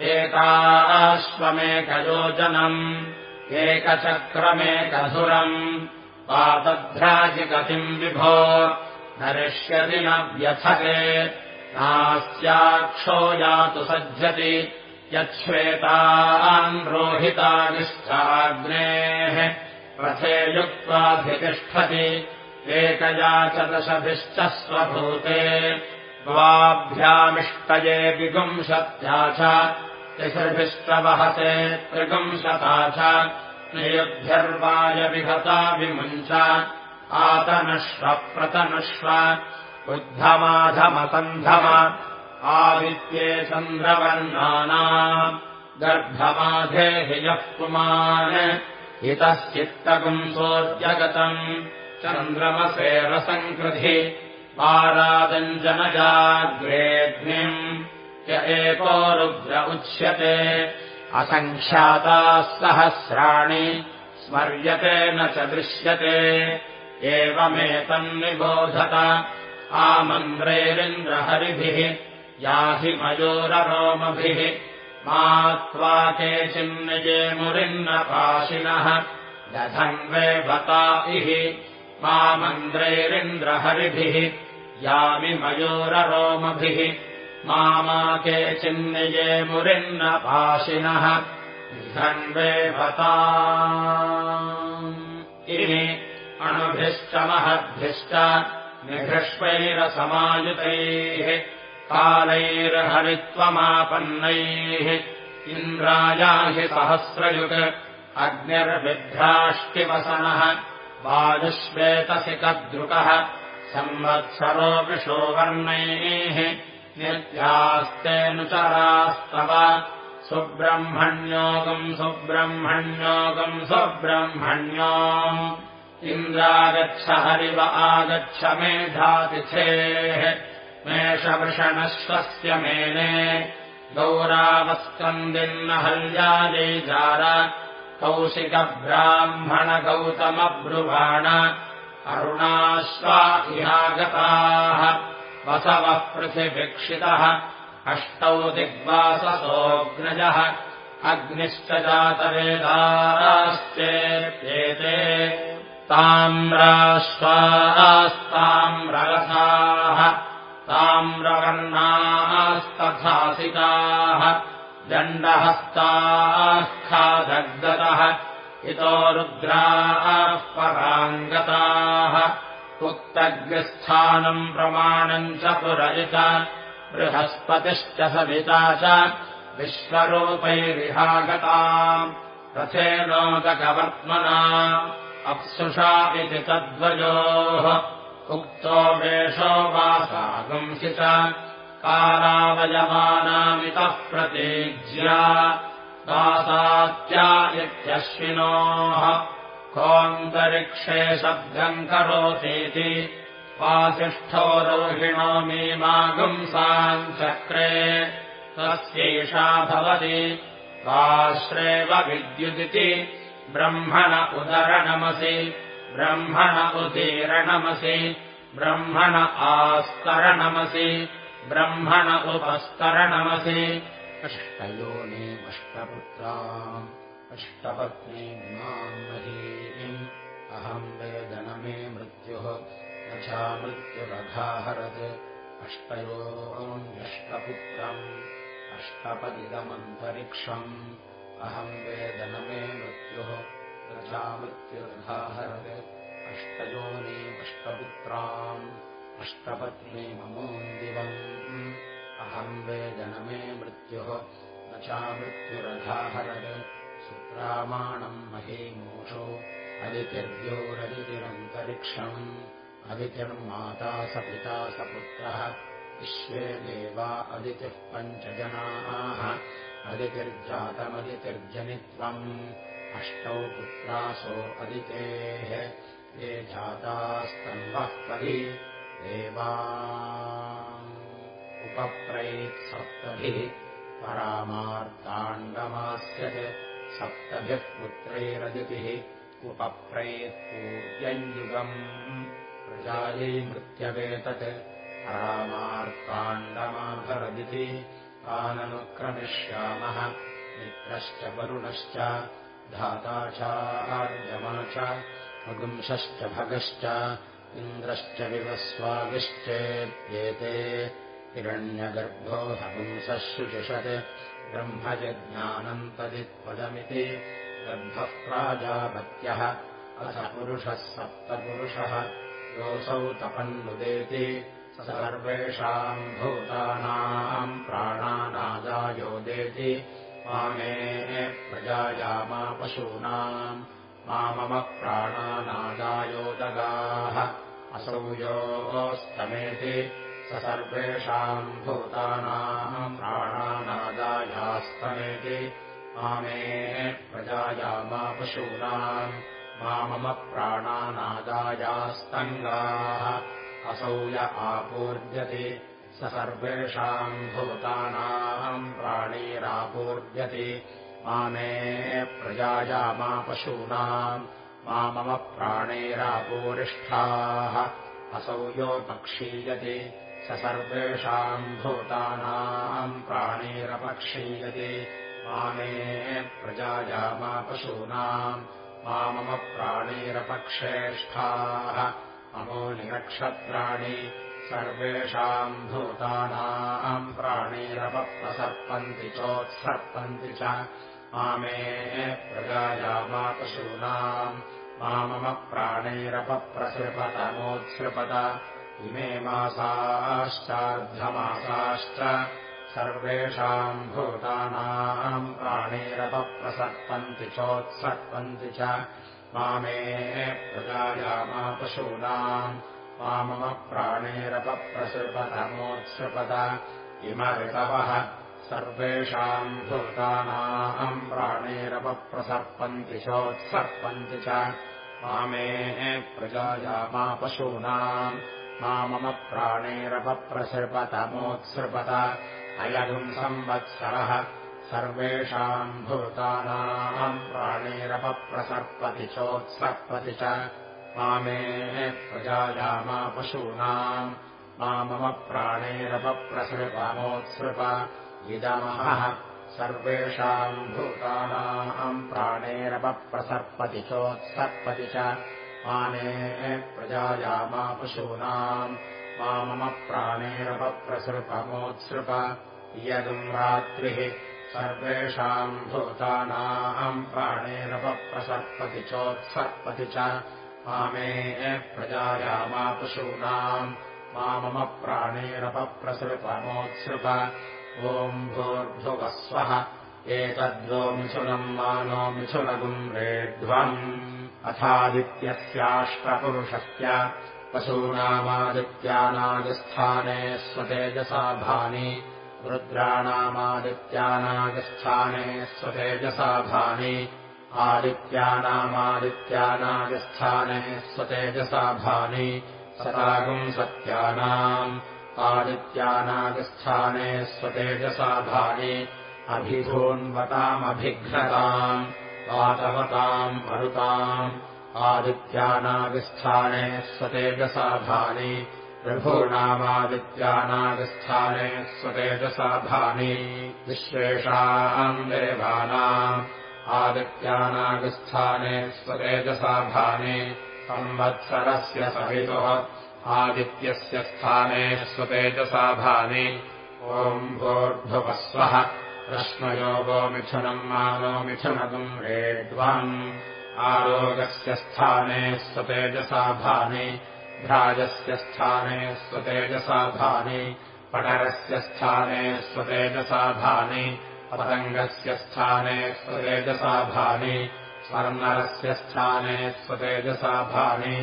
एकाश्वमेकयोजनम् एकचक्रमेकधुरम् पातभ्राजिगतिम् विभो। नरिष्यति न व्यथते। नास्याक्षो यातु सज्जति। यच्छ्वेतान् रोहितानिश्चाग्नेः रथे युक्त्वाधितिष्ठति एकया च दशभिश्च स्वभूते द्वाभ्यामिष्टये विगुंशत्या च वहते त्रिगुंशता च नियुद्ध्यर्वाय विहता विमुञ्च आतनश्व प्रतनुष्व बुद्धमाधमसन्धम आदित्ये चन्द्रवर्णानाम् गर्भमाधे हि यः पुमान् हितश्चित्तपुंसोऽद्यगतम् चन्द्रमसेरसङ्कृधि पारादञ्जनजाग्रेऽग्निम् य एको रुद्र उच्यते। असङ्ख्याताः सहस्राणि स्मर्यते न च दृश्यते। एवमेतन्निबोधत आमन्द्रैरिन्द्रहरिभिः याहि मयोररोमभिः मा त्वा केचिन्निजे मुरिन्नपाशिनः दधन्वेवता इह मामन्द्रैरिन्द्रहरिभिः यामि मयोररोमभिः। मा केचिन्निजे मुरिन्नपाशिनः धन्वेवता इति अणुभिश्च महद्भिश्च निघृष्वैरसमायुतैः कालैर्हरित्वमापन्नैः। इन्द्रायाहि सहस्रयुक् अग्निर्विभ्राष्टिवसनः वायुश्वेतसि कद्रुकः। संवत्सरो विशोवर्णैः नित्यास्तेऽनुचरास्तव सुब्रह्मण्योगम् सुब्रह्मण्योगम् सुब्रह्मण्यो इन्द्रागच्छ हरिव आगच्छ मेधातिथेः मेषवृषणश्वस्य मेने। गौरावस्कन्दिन्नहल्यायैजार कौशिकब्राह्मणगौतमब्रुवाण अरुणाश्वा इहागताः वसवः पृथिवीक्षितः अष्टौ दिग्वाससोऽग्नजः अग्निश्च जातवेदाश्चेत्येते ताम्राश्वास्ताम्ररसाः ताम्रवर्णास्तथासिताः दण्डहस्ताः खादग्गतः इतो रुद्राः पराङ्गताः। उक्तग्रस्थानम् प्रमाणम् च पुरजित बृहस्पतिश्च सविता च विश्वरूपैरिहागताम्। रथेनोदकवर्त्मना अप्सुषा इति तद्वयोः उक्तो वेषो वासागंसि च कालावयमानामितः प्रतीज्या दासात्या इत्यश्विनोः कोऽन्तरिक्षे शब्दम् करोतीति वासिष्ठो रोहिणो मीमागुंसाम् चक्रे तस्यैषा भवति वाश्रेव विद्युदिति ब्रह्मण उदरणमसि ब्रह्मण उदीरणमसि ब्रह्मण आस्तरणमसि ब्रह्मण उपस्तरणमसि। अष्टयोनेमष्टपुत्राम् अष्टपत्नीमाम् महीम् अहम् वेदन मे मृत्युः। चा मृत्युरघाहरत् अष्टयोऽन्यष्टपुत्रम् अष्टपदिदमन्तरिक्षम्। अहम् वेदन मे मृत्युः चा मृत्युरघाहरत् अष्टयोनीमष्टपुत्राम् अष्टपत्नीममूम् दिवम् अहम् वेदन मे मृत्युः न चा मृत्युरघाहरत् सुप्रामाणम् महीमूषो अदितिर्द्योरदितिरन्तरिक्षम् अदितिर्माता स पिता स पुत्रः। विश्वे देवा अदितिः पञ्चजनाः। अदितिर्जातमदितिर्जनित्वम्। अष्टौ पुत्रासो अदितेः। ये जातास्तन्वः परि उपप्रैत्सप्तभिः परामार्ताण्डमास्यत् सप्तभिः पुत्रैरदितिः उपप्रैत्पूर्यञ्युगम् प्रजायै मृत्यवेतत् परामार्ताण्डमाभरदिति ताननुक्रमिष्यामः मित्रश्च वरुणश्च धाता चार्यमा च अगुंशश्च भगश्च इन्द्रश्च विवस्वागिश्चेत्येते हिरण्यगर्भो हपुंसः शुचिषत् ब्रह्मजज्ञानन्तदित्पदमिति गर्भः प्राजापत्यः अथ पुरुषः सप्तपुरुषः योऽसौ तपन्नुदेति सर्वेषाम् भूतानाम् प्राणानादायोदेति मामे प्रजायामा पशूनाम् मा मम प्राणानादायोदगाः असौ योस्तमेति स सर्वेषाम् भूतानाम् प्राणानादायास्तमेति मामे प्रजायामा पशूनाम् मा मम प्राणानादायास्तङ्गाः असौ य आपूर्यति स सर्वेषाम् भूतानाम् प्राणीरापूर्यति मामे प्रजायामा पशूनाम् मा मम प्राणैरापूरिष्ठाः। असौ यो पक्षीयति स सर्वेषाम् भूतानाम् प्राणैरपक्षीयति। मामे प्रजायामा पशूनाम् मा मम प्राणैरपक्षेष्ठाः। अमो निरक्षत्राणि सर्वेषाम् भूतानाम् प्राणैरपप्रसर्पन्ति चोत्सर्पन्ति च मामे प्रजायामा पशूनाम् मा मम प्राणैरपप्रसृपतमोत्सृपत इमे मासाश्चार्धमासाश्च सर्वेषाम् भूतानाम् प्राणैरपप्रसर्पन्ति चोत्सर्पन्ति च मामे पशूनाम् मा मम प्राणैरपप्रसृपतमोत्सृपत इम ऋतवः सर्वेषाम् भूतानाम् प्राणैरपप्रसर्पन्ति चोत्सर्पन्ति च मामे प्रजायामा पशूनाम् मा मम प्राणैरपप्रसृपतमोत्सृपत अयगुम् संवत्सरः सर्वेषाम् भूतानाम् प्राणैरपप्रसर्पति चोत्सर्पति च मामे प्रजायामा पशूनाम् मा मम प्राणैरपप्रसृपमोत्सृप इदमहः सर्वेषाम् भूतानाम् प्राणैरपप्रसर्पति चोत्सर्पति च मामे प्रजायामा पशूनाम् मा मम प्राणैरपप्रसृपमोत्सृप इयगुम् रात्रिः सर्वेषाम् भूतानाम् प्राणैरपप्रसर्पति चोत्सर्पति च मामे प्रजायामा पशूनाम् मा मम प्राणैरपप्रसृपमोत्सृप ओम् भूर्भुवस्वः। एतद्वोमिथुनम् मानो मिथुनगुम् रेढ्वम् अथादित्यस्याष्टपुरुषस्य पशूनामादित्यानागस्थाने स्वतेजसा भानि। रुद्राणामादित्यानागस्थाने स्वतेजसा भानि। आदित्यानामादित्यानागस्थाने स्वतेजसा भानि सतागुम् सत्यानाम्। आदित्यानागस्थाने स्वतेजसा भानि अभिधून्वतामभिघ्नताम् वातवताम् मरुताम्। आदित्यानागस्थाने स्वतेजसा भानि प्रभूणामादित्यानागस्थाने स्वतेजसा भानि विश्वेषाम् देवानाम्। आदित्यानागस्थाने स्वतेजसाभाने संवत्सरस्य सवितुः आदित्यस्य स्थाने स्वतेजसाभानि ओम् भोर्भुवस्वः प्रश्नयोगो मिथुनम् मानो मिथुनगम् रेड्वाम् आरोगस्य स्थाने स्वतेजसाभानि भ्राजस्य स्थाने स्वतेजसाभानि पटरस्य स्थाने स्वतेजसाभानि पतङ्गस्य स्थाने स्वतेजसाभानि स्वर्णरस्य स्थाने स्वतेजसाभानि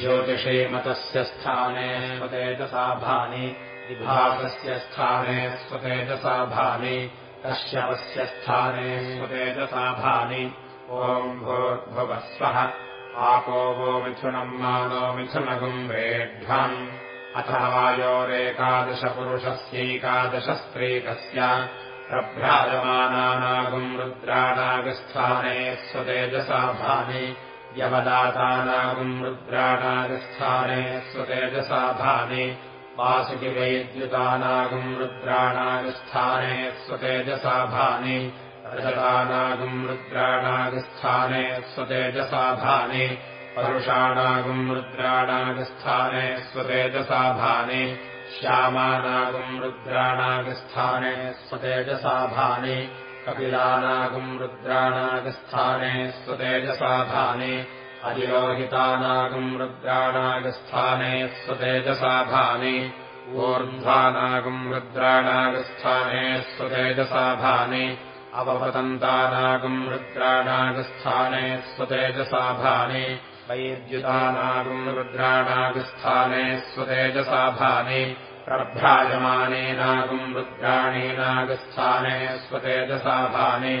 ज्योतिषीमतस्य स्थाने स्वतेजसाभानि विभागस्य स्थाने स्वतेजसाभानि कश्यपस्य स्थाने स्वतेजसाभानि ओम् भोर्भुवस्वः आपो वो मिथुनम् मानो मिथुनगुम् रेढ्वम् अथ वायोरेकादशपुरुषस्यैकादशस्त्रीकस्य प्रभ्राजमानानागुम् रुद्राणागस्थाने स्वतेजसाभानि यवदातानागुम् रुद्राणागस्थाने स्वतेजसाभानि वासुकिवैद्युतानागुम् रुद्राणागस्थाने स्वतेजसाभानि रजतानागुम् रुद्राणागस्थाने स्वतेजसाभानि परुषाणागुम् रुद्राणागस्थाने स्वतेजसाभानि श्यामानागुम् रुद्राणागस्थाने स्वतेजसाभानि कपिलानागुम् रुद्राणागस्थाने स्वतेजसाभानि अधिरोहितानागुम् रुद्राणागस्थाने स्वतेजसाभानि ऊर्ध्वानागुम् रुद्राणागस्थाने स्वतेजसाभानि अवपतन्तानागुम् रुद्राणागस्थाने स्वतेजसाभानि वैद्युतानागुम् रुद्राणागस्थाने स्वतेजसाभानि प्रभ्राजमानेनागुम् रुद्राणीनागस्थाने स्वतेजसाभानि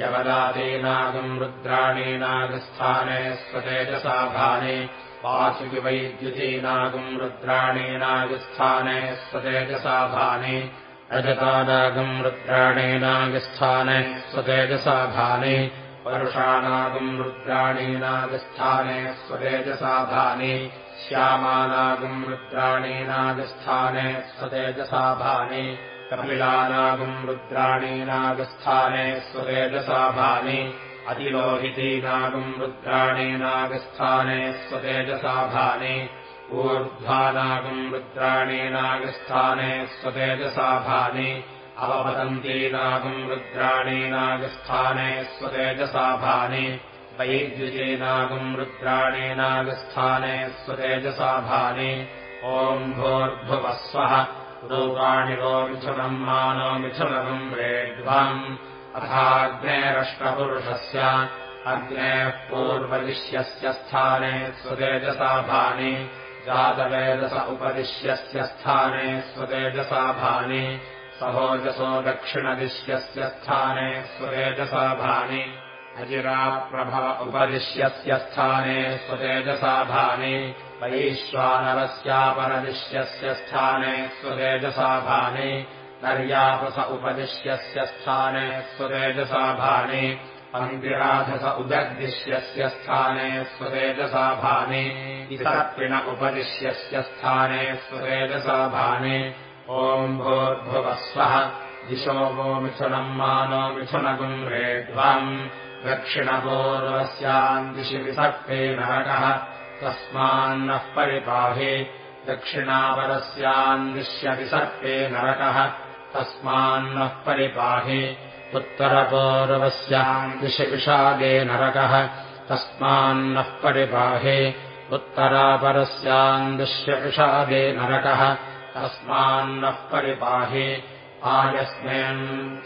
यवदातेनागुम् रुद्राणीनागस्थाने स्वतेजसाभानि वासुकिवैद्युतीनागुम् रुद्राणीनागस्थाने स्वतेजसाभानि रजतानागम् रुद्राणीनागस्थाने स्वतेजसाभानि परुषाणागम् रुद्राणीनागस्थाने स्वतेजसाभानि श्यामानागम् रुद्राणीनागस्थाने स्वतेजसाभानि कपिलानागम् रुद्राणीनागस्थाने स्वतेजसाभानि अतिलोहितीनागम् रुद्राणीनागस्थाने स्वतेजसाभानि ऊर्ध्वानागम् रुद्राणीनागस्थाने स्वतेजसाभानि अवपतन्तीनागम् रुद्राणीनागस्थाने स्वतेजसाभानि। वैद्युतीनागम् रुद्राणीनागस्थाने स्वतेजसाभानि। ओम् भोर्भुवस्वः रूपाणि वो मिथुनम् मानो मिथुनगम् रेड्वाम् अथाग्नेरष्टपुरुषस्य अग्नेः पूर्वदिश्यस्य स्थाने स्वतेजसाभानि। जातवेदस उपदिश्यस्य स्थाने स्वतेजसाभानि सहोजसो दक्षिणदिश्यस्य स्थाने स्वतेजसाभानि अजिराप्रभव उपदिश्यस्य स्थाने स्वतेजसाभानि वैश्वानरस्यापरदिश्यस्य स्थाने स्वतेजसाभानि नर्यापस उपदिश्यस्य स्थाने स्वतेजसाभानि पङ्क्तिराधस उदग्दिश्यस्य स्थाने स्वतेजसाभानि विसर्पिण उपदिश्यस्य स्थाने स्वतेजसाभानि ओम् भोर्भुवस्वः दिशो वो मिथुनम् मानो मिथुनगुम् रेड्वाम् दक्षिणपूर्वस्याम् दिशि विसर्पे नरकः तस्मान्नः परिपाहि दक्षिणापरस्याम् दिश्यविसर्पे नरकः तस्मान्नः परिपाहि विषादे नरकः तस्मान्नः परिपाहि उत्तरापरस्याम् दिश्यविषादे नरकः तस्मान्नः परिपाहि आयस्मिन्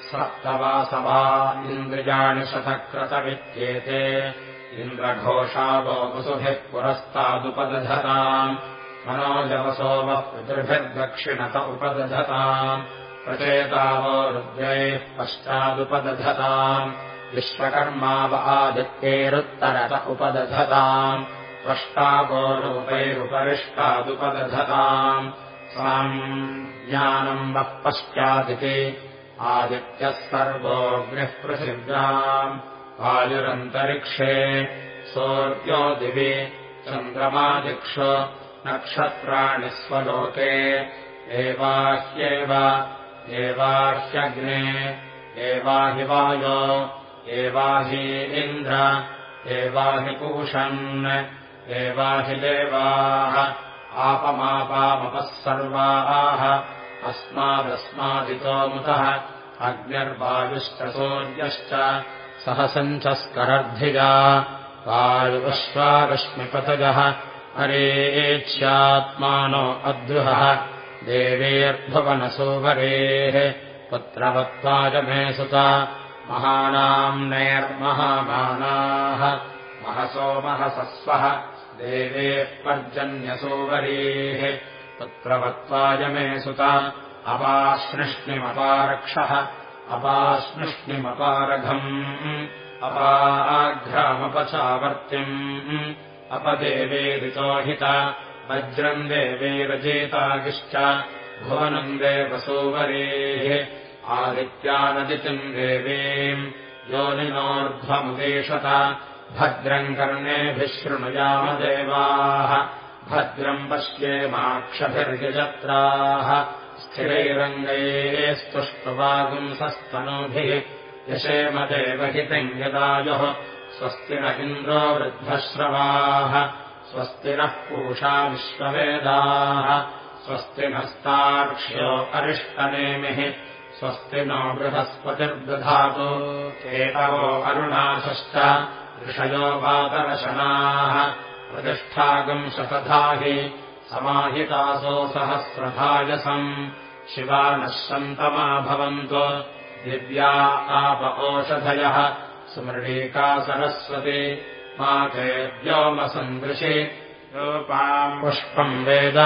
सप्तवासवा इन्द्रियाणि शतक्रतविद्येते इन्द्रघोषावो वसुभिः पुरस्तादुपदधताम् मनोजवसो वः पितृभिर्दक्षिणत उपदधताम् प्रचेतावो रुद्रैः पश्चादुपदधताम् विश्वकर्माव आदित्यैरुत्तरत उपदधताम् त्वष्टावो रूपैरुपरिष्टादुपदधताम् साम् ज्ञानम् वः पश्चादिति आदित्यः सर्वोऽग्निः पृथिव्याम् वायुरन्तरिक्षे सोऽर्यो दिवि चन्द्रमादिक्ष नक्षत्राणि स्वलोके एवाह्येव एवाह्यग्ने एवाहि वायो एवाहि इन्द्र एवाहि पूषन् एवाहि देवाः आपमापामपः सर्वाः अस्मादस्मादितोमुतः अग्निर्वायुश्च सूर्यश्च सहसञ्चस्करर्धिजा वायुवश्वारश्मिपतजः अरेच्यात्मानो अद्रुहः देवेर्भुवनसोवरेः पुत्रवत्त्वाजमे सुता महानाम् नैर्महामानाः महसो महसस्वः देवेः पर्जन्यसोवरेः। पुत्रवत्त्वाजमे सुता अपाश्निष्णिमपारक्षः अपाश्निष्णिमपारघम् अपाघ्रामपचावर्त्यम् अपदेवेरितोहित वज्रम् देवेरजेतागिश्च भुवनम् देवसोवरेः। आदित्यानदितिम् देवीम् योनिनोर्ध्वमुदेशत भद्रम् कर्णेभिः शृणुयामदेवाः भद्रम् पश्येमाक्षभिर्यजत्राः स्थिरैरङ्गैः स्तुष्टुवागुंसस्तनूभिः यशेमदेवहितम् यदायुः स्वस्ति न इन्द्रो वृद्धश्रवाः स्वस्ति नः पूषा विश्ववेदाः। स्वस्ति नस्तार्क्ष्यो अरिष्टनेमिः स्वस्ति नो बृहस्पतिर्दधातु। केतवो अरुणाशश्च ऋषयो वातरशनाः प्रतिष्ठागम् शतधाहि समाहितासो सहस्रधायसम् शिवानः सन्तमा भवन्तो दिव्या आप ओषधयः स्मृणीका सरस्वती माते व्योमसन्दृशि। रूपाम् पुष्पम् वेद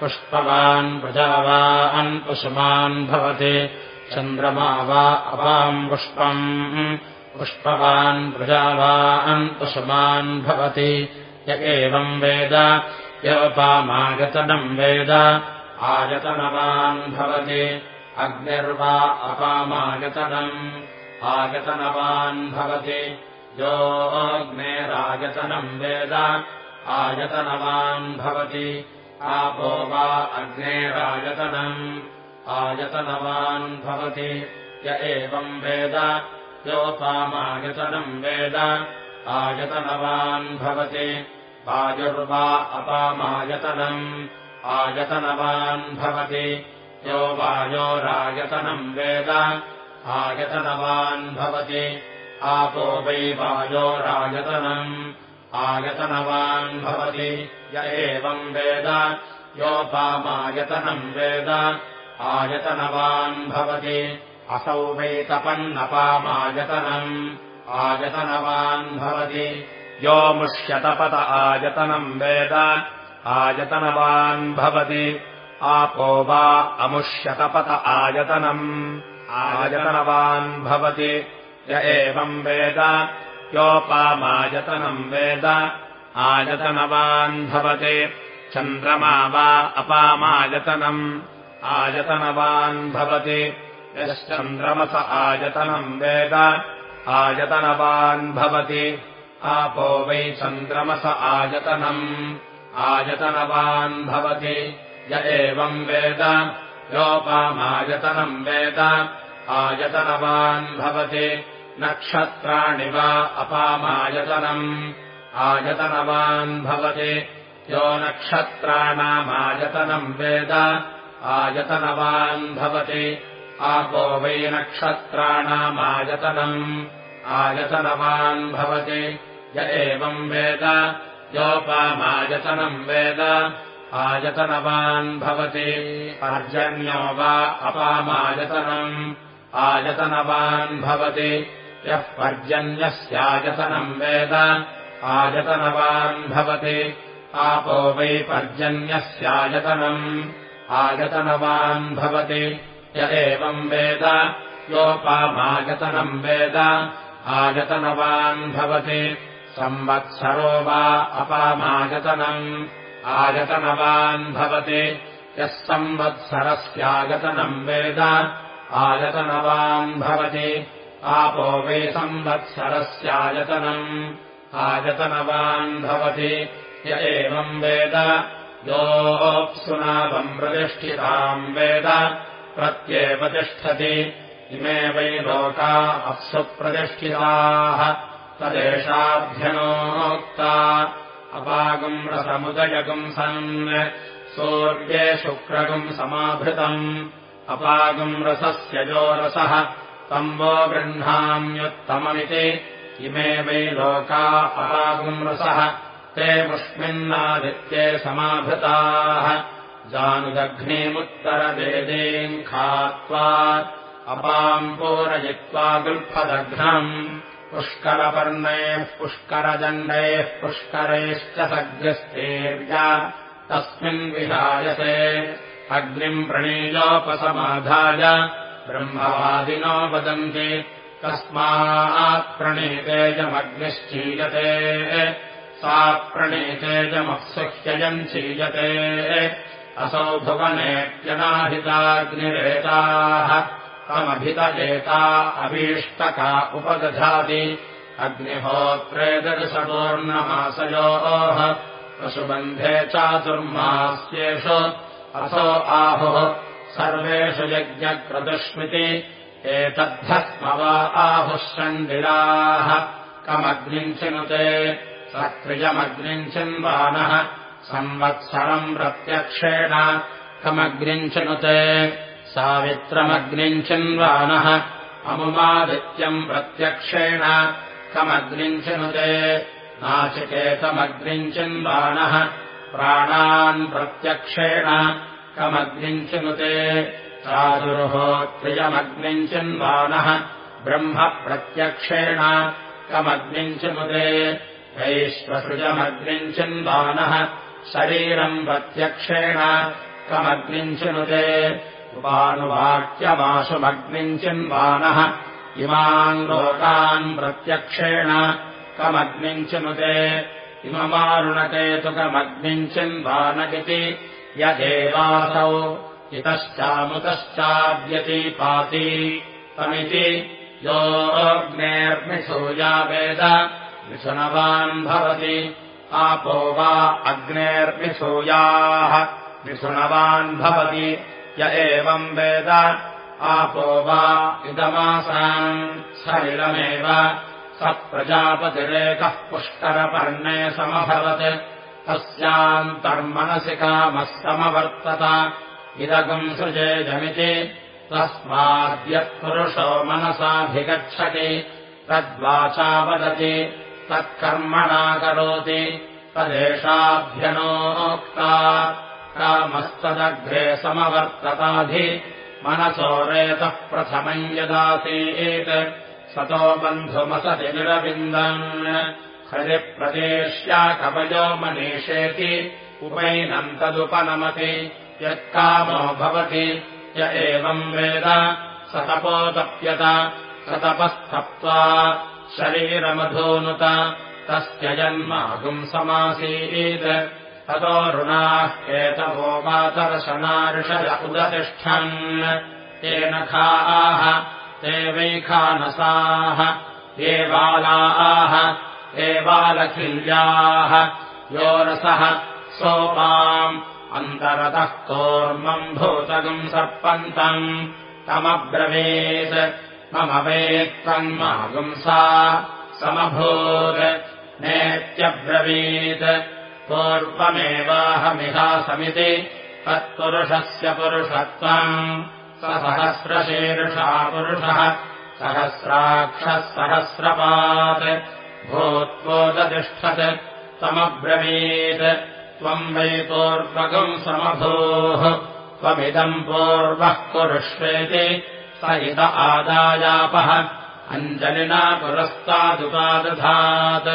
पुष्पवान् प्रजावान् कुसुमान् भवति। चन्द्रमा वा अपाम् पुष्पम् पुष्पवान् प्रजावान् कुसुमान् भवति। य एवम् वेद योपामागतनम् वेद। आयतनवान् भवति। अग्निर्वा अपामागतनम् आगतनवान् भवति। यो अग्नेरागतनम् वेद। आयतनवान् भवति। आपो वा अग्नेरायतनम् आयतनवान् भवति। य एवम् वेद योपामायतनम् वेद। आयतनवान् भवति। वायुर्वा अपामायतनम्। आयतनवान् भवति। यो वायोरायतनम् वेद। आयतनवान् भवति। आपो वै वायोरायतनम्। आयतनवान् भवति। य एवम् वेद। योपामायतनम् वेद। आयतनवान् भवति असौ वै तपन्नपामायतनम्। आयतनवान् भवति। यो मुष्यतपत आयतनम् वेद। आयतनवान् भवति। आपो वा अमुष्यतपत आयतनम्। आयतनवान् भवति। य एवम् वेद। योपामायतनम् वेद। आयतनवान् भवति। चन्द्रमा वा अपामायतनम्। आयतनवान् भवति यश्चन्द्रमस आयतनम् वेद। आयतनवान् भवति। आपो वै चन्द्रमस आयतनम्। आयतनवान् भवति। य एवम् वेद। योपामायतनम् वेद। आयतनवान् भवति। नक्षत्राणि वा अपामायतनम्। आयतनवान् भवति। यो नक्षत्राणामायतनम् वेद। आयतनवान् भवति आपो वै नक्षत्राणामायतनम्। आयतनवान् भवति। य एवम् वेद। योपामायतनम् वेद। आयतनवान् भवति। पर्जन्यो वा अपामायतनम्। आयतनवान् भवति। यः पर्जन्यस्यायतनम् वेद। आयतनवान् भवति। आपो वै पर्जन्यस्यायतनम्। आयतनवान् भवति य एवम् वेद। योपामायतनम् वेद। आयतनवान् भवति। संवत्सरो वा अपामायतनम्। आयतनवान् भवति। यः संवत्सरस्यागतनम् वेद। आयतनवान् भवति। आपो वै संवत्सरस्यायतनम्। आयतनवान् भवति। य एवम् वेद। योऽप्सुनावम् प्रतिष्ठिताम् वेद प्रत्येव तिष्ठति। इमे वै लोका अप्सु प्रतिष्ठिताः तदेषाभ्यनोक्ता। अपागम् रसमुदयगम् सन्। सूर्ये शुक्रगम् समाभृतम्। अपागम् रसस्य जो रसः। तम् वो गृह्णाम्युत्तममिति। इमे वै लोका अपागम् रसः। ते मुष्मिन्नादित्ये समाभृताः जानुदघ्नीमुत्तरवेदीम् खात्वा अपाम् पूरयित्वा गुल्फदघ्नम् पुष्करपर्णैः पुष्करदण्डैः पुष्करैश्च सग्रस्तेर्या तस्मिन् विहायसे अग्निम् प्रणीयोपसमाधाय ब्रह्मवादिनो वदन्ति तस्मात् प्रणीतेजमग्निश्चीयते सा प्रणीतेजमप्सुह्ययम् चीयते असौ भुवनेत्यनाहिताग्निरेताः तमभितजेता अभीष्टका उपदधाति। अग्निहोत्रे दर्शपूर्णमासयोः। पशुबन्धे चातुर्मास्येषु। असो आहुः। सर्वेषु यज्ञक्रतुष्मिति एतद्धस्म वा आहुः षण्डिराः कमग्निम् चिनुते। सक्रियमग्निम् चिन्वानः संवत्सरम् प्रत्यक्षेण कमग्निम् चिनुते सावित्रमग्निम् चिन्वानः अमुमादित्यम् प्रत्यक्षेण कमग्निम् चिनुते नाचिकेतमग्निम् चिन्वानः प्राणान् प्रत्यक्षेण कमग्निम् चिनुते चातुर्होत्रियमग्निम् चिन्वानः ब्रह्म प्रत्यक्षेण कमग्निम् चिनुते वैश्वसृजमग्निम् चिन्वानः शरीरम् प्रत्यक्षेण कमग्निम् चिनुते। उपानुवाक्यमाशुमग्निम् चिन्वानः। इमान् लोकान् प्रत्यक्षेण कमग्निम् चिनुते। इममारुणकेतुकमग्निम् चिन्वान इति यदेवासौ इतश्चामुतश्चाद्यतीपाति तमिति योऽग्नेर्मिसूया वेद। भवति आपो वा अग्नेर्मिसूयाः विशुनवान् भवति य एवम् वेद। आपो वा इदमासाम् सलिलमेव स प्रजापतिरेकः पुष्करपर्णे समभवत्। तस्यान्तर्मनसि कामस्तमवर्तत इदगम् सृजेजमिति। तस्माद्यत्पुरुषो मनसाभिगच्छति तद्वाचा वदति तत्कर्मणा करोति तदेषाभ्यनोक्ता कामस्तदग्रे समवर्तताधि मनसो रेतः प्रथमम् यदासीत्। सतो बन्धुमसति निरविन्दन्। हृदिप्रदेश्या कवयो मनीषेति उपैनम् तदुपनमति। यत्कामो भवति य एवम् वेद। स तपोतप्यत। स तपस्तप्त्वा शरीरमधूनुत तस्य जन्मागुम् समासीत्। ततो केतवो मातर्शनार्षय उदतिष्ठन् ते नखाः ते वैखानसाः ये बालाः ते बालखिल्याः। यो रसः सोपाम् अन्तरतः कोर्मम् भूतगम् सर्पन्तम् तमब्रवीत् मम वेत्तन्मागुंसा समभूत् नेत्यब्रवीत् पूर्वमेवाहमिहासमिति तत्पुरुषस्य पुरुषत्वम् स सहस्रशीर्षा पुरुषः सहस्राक्षः सहस्रपात् भूत्वोदतिष्ठत् त्वमब्रवीत् त्वम् वै पूर्वगम् समभूः त्वमिदम् पूर्वः कुरुष्वेति स इद आदायापः। अञ्जलिना पुरस्तादुपादधात्।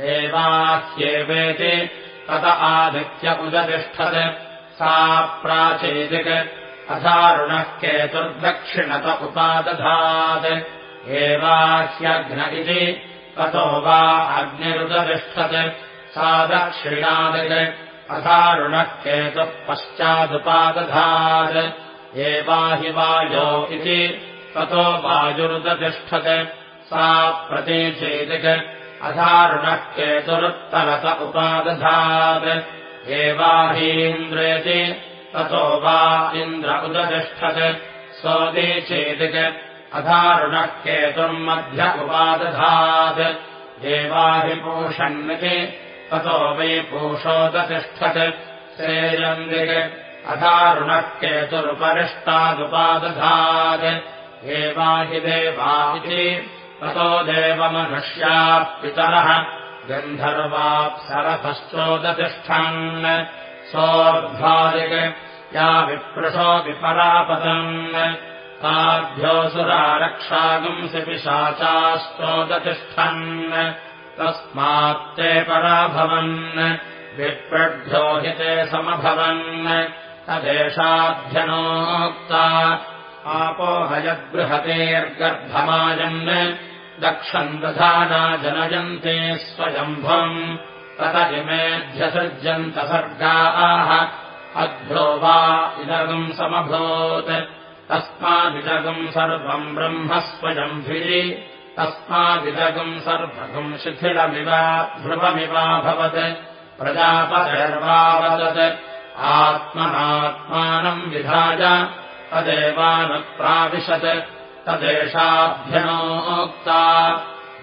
एवाह्येवेति तत आदित्य उदतिष्ठत्। सा प्राचेदिक् अधारुणः केतुर्दक्षिणत उपादधात्। एवाह्यघ्न इति ततो वा अग्निरुदतिष्ठत्। सा दक्षिणादिक् अधारुणः केतुः पश्चादुपादधात् एवाहि वायो इति ततो वायुरुदतिष्ठत्। सा प्रतीचेदिक् अधारुणः केतुरुत्तरत उपादधात्। एवाहीन्द्रेति ततो वा इन्द्र उदतिष्ठत्। सोदीचेदिक् अधारुणः केतुर्मध्य उपादधात्। देवाभिपूषन्निति ततो वै पूषोदतिष्ठत्। श्रेयन्दिक् अधारुणः केतुरुपरिष्टादुपादधात् देवाहि देवा इति। ततो देवमनुष्याः पितरः गन्धर्वाप्सरभश्चोदतिष्ठन् सोऽर्ध्वादिक् या विप्रशो विपरापतन् ताभ्योऽसुरारक्षागुंसि पिशाचाश्चोदतिष्ठन् तस्मात्ते पराभवन्। विप्रभ्यो हि ते समभवन् तदेशाध्यनोक्ता आपो हयद्बृहतेर्गर्भमाजन् दक्षम् दधाना जनयन्ते स्वयम्भम्। तत इमेध्यसृज्यन्त सर्गाः। अध्यो वा इदगम् समभूत्। तस्मादिदगम् सर्वम् ब्रह्म स्वयम्भिरि तस्मादिदगम् सर्वगम् शिथिलमिव ध्रुवमिवाभवत् प्रजापतिर्वावदत् आत्मनात्मानम् विधाय तदेवानुप्राविशत् तदेषाभ्यनोक्ता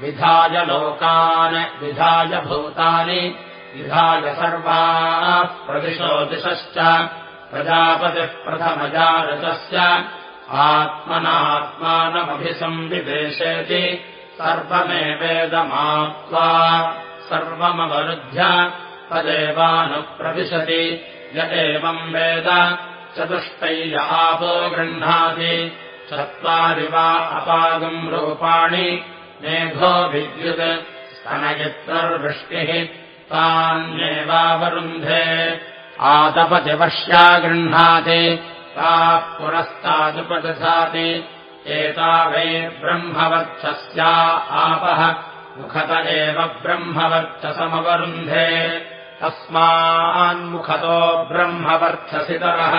विधाय लोकान् विधाय भूतानि विधाय सर्वाः प्रदिशो दिशश्च। प्रजापतिः प्रथमजारतस्य आत्मनात्मानमभिसंविदेशेति सर्वमेवेदमाप्त्वा। सर्वमवरुध्य तदेवानुप्रविशति य एवम् वेद चतुष्टैय आपो गृह्णाति चत्वारि वा अपागम् रूपाणि मेघो विद्युत् स्तनयित्रर्वृष्टिः तान्येवावरुन्धे आतपतिवर्ष्या गृह्णाति ताः पुरस्तादुपदधाति एता वै ब्रह्मवर्चस्या आपः मुखत एव ब्रह्मवर्चसमवरुन्धे तस्मान्मुखतो ब्रह्मवर्चसितरः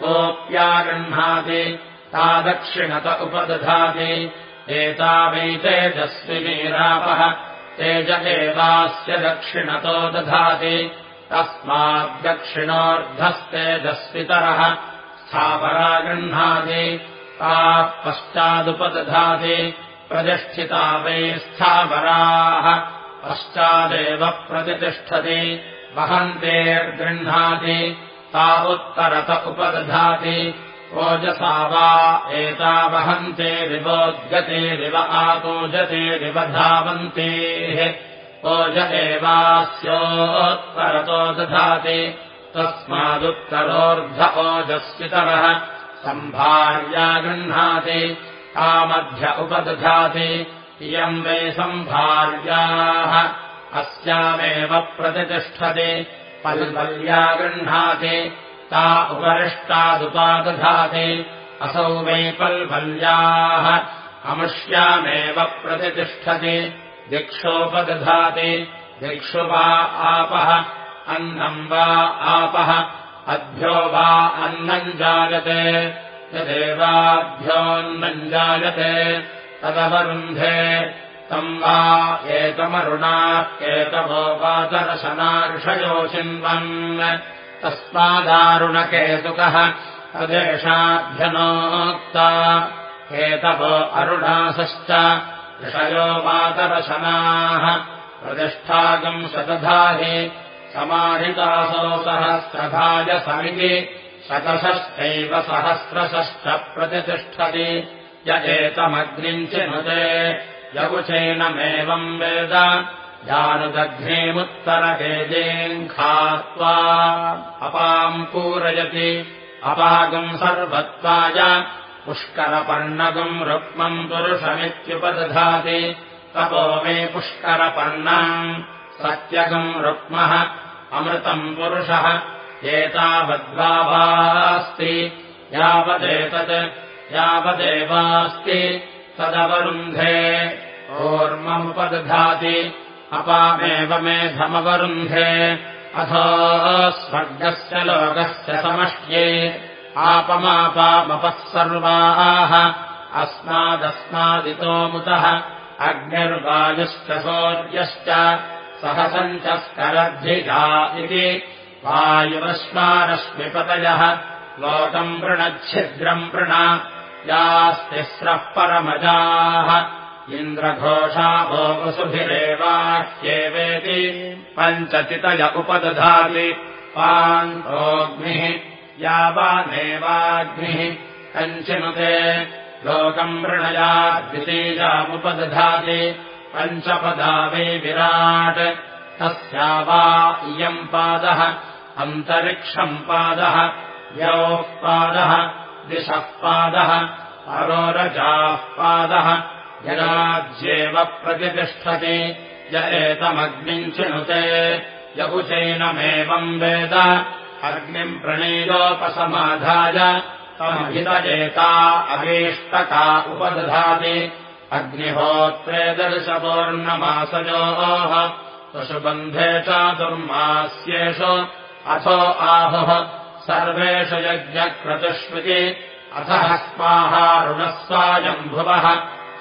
कोऽप्या गृह्णाति ता दक्षिणत उपदधाति। एता वै तेजस्विनीरापः तेज एवास्य दक्षिणतो दधाति। तस्माद्दक्षिणोऽर्धस्तेजस्वितरः स्थावरा गृह्णाति ताः पश्चादुपदधाति। प्रतिष्ठिता वै स्थावराः पश्चादेव प्रतितिष्ठति वहन्तेर्गृह्णाति ता उत्तरत उपदधाति। ओजसा वा एता वहन्ते विवोद्गतेरिव आतोजतेरिव धावन्तेः ओज एवास्योत्तरतो दधाति तस्मादुत्तरोऽर्ध ओजस्वितरः। सम्भार्या गृह्णाति तामध्य उपदधाति इयम् वै सम्भार्याः अस्यामेव प्रतितिष्ठति पल्वल्या गृह्णाति ता उपरिष्टादुपादधाति असौ वै पल्वल्याः अमुष्यामेव प्रतितिष्ठति दिक्षोपदधाति दिक्षु वा आपः अन्नम् वा आपः अभ्यो वा अन्नम् जायते यदेवाभ्योऽन्नम् जायते तदवरुन्धे तम् वा एतमरुणा एतमोपादर्शनार्षयो चिन्वन् तस्मादारुणकेतुकः तदेषाभ्यनोक्ता हेतवो अरुणासश्च ऋषयो मातरशनाः प्रतिष्ठागम् शतधाहि समाहितासो सहस्रधाय समिति शतशश्चैव सहस्रशश्च प्रतितिष्ठति य एतमग्निम् चिनुते यगुचैनमेवम् वेद। जानुदघ्नेमुत्तरहेजेङ्खात्वा अपाम् पूरयति। अपागम् सर्वत्वाय पुष्करपर्णगम् रुक्मम् पुरुषमित्युपदधाति। तपो मे पुष्करपर्णम् सत्यगम् रुक्मः अमृतम् पुरुषः। एतावद्वास्ति यावदेतत् यावदेवास्ति तदवरुन्धे ओर्ममुपदधाति। अपामेव मेधमवरुन्धे अथो स्वर्गस्य लोकस्य समष्ट्ये। आपमापामपः सर्वाः। अस्मादस्मादितोमुतः अग्निर्वायुश्च सौर्यश्च सहसञ्चस्करद्धिजा इति। वायुरश्मारश्मिपतयः। लोकम् वृणच्छिद्रम् वृण। यास्तिस्रः परमजाः इन्द्रघोषा वो वसुभिरेवाह्येवेति पञ्चचितय उपदधाति पान्तोऽग्निः यावानेवाग्निः कञ्चिनुते लोकम् वृणया द्वितीयामुपदधाति पञ्चपदा वै विराट् तस्या वा इयम् पादः अन्तरिक्षम् पादः यौः पादः दिशः पादः अरोरजाः पादः यदाज्येव प्रतितिष्ठति य एतमग्निम् चिनुते य उचैनमेवम् वेद अग्निम् प्रणीयोपसमाधाय तमभितजेता अभीष्टका उपदधाति। अग्निहोत्रे दर्शपूर्णमासयोः पशुबन्धे चातुर्मास्येषु अथो आहुः सर्वेषु यज्ञक्रतुष्विति अथ स्वाहारुणस्वायम्भुवः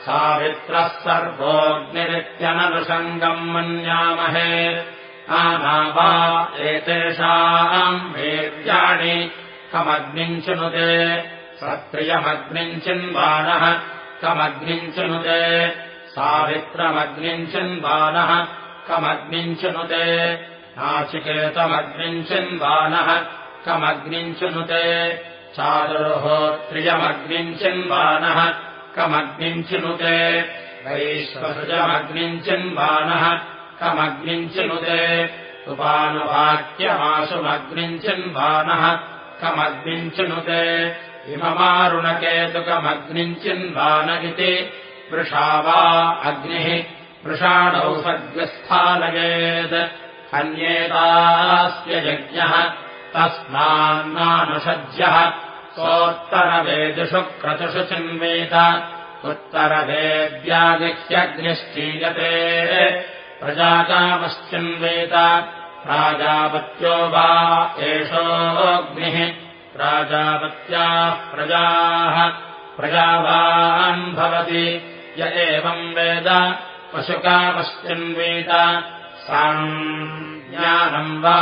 सावित्रः सर्वोऽग्निरित्यननुषङ्गम् मन्यामहे। आनावा एतेषाम् वीर्याणि कमग्निम् चिनुते। सत्रियमग्निम् चिन्वानः। कमग्निम् चिनुते। सावित्रमग्निम् चिन्वानः। कमग्निम् चिनुते। नाचिकेतमग्निम् चिन्वानः। कमग्निम् चिनुते। चारुर्होत्रियमग्निम् चिन्वानः कमग्निम् चिनुते। वैश्वसृजमग्निम् चिन्वानः कमग्निम् चिनुते उपानुवाक्यमाशुमग्निम् चिन्वानः कमग्निम् चिनुते इममारुणकेतुकमग्निम् चिन्वान इति वृषा वा अग्निः वृषाणौ सग्स्थालयेत् अन्येतास्य यज्ञः तस्मान्नानुषज्यः सोत्तरवेदिषु क्रतुषु चिन्वेत उत्तरवेद्यादिह्यग्निश्चीयते प्रजाकामश्चिन्वेत प्राजापत्यो वा एषोऽग्निः प्राजापत्याः प्रजाः। प्रजावान् भवति। य एवम् वेद। पशुकामश्चिन्वेत साम् वा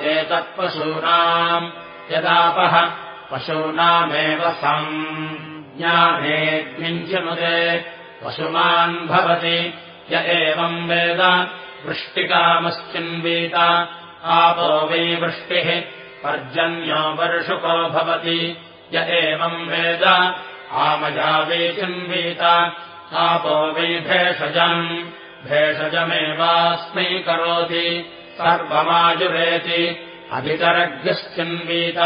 एतत्पशूनाम्। यदापः पशूनामेव संज्ञानेऽग्निञ्चनुदे पशुमान् भवति। य एवम् वेद। वृष्टिकामश्चिन्वीत। आपो वै वृष्टिः। पर्जन्यो वर्षुको भवति। य एवम् वेद। आमया वै चिन्वीत। आपो वै भेषजम्। भेषजमेवास्मै करोति। सर्वमायुरेति अभितरग्निश्चिन्वीत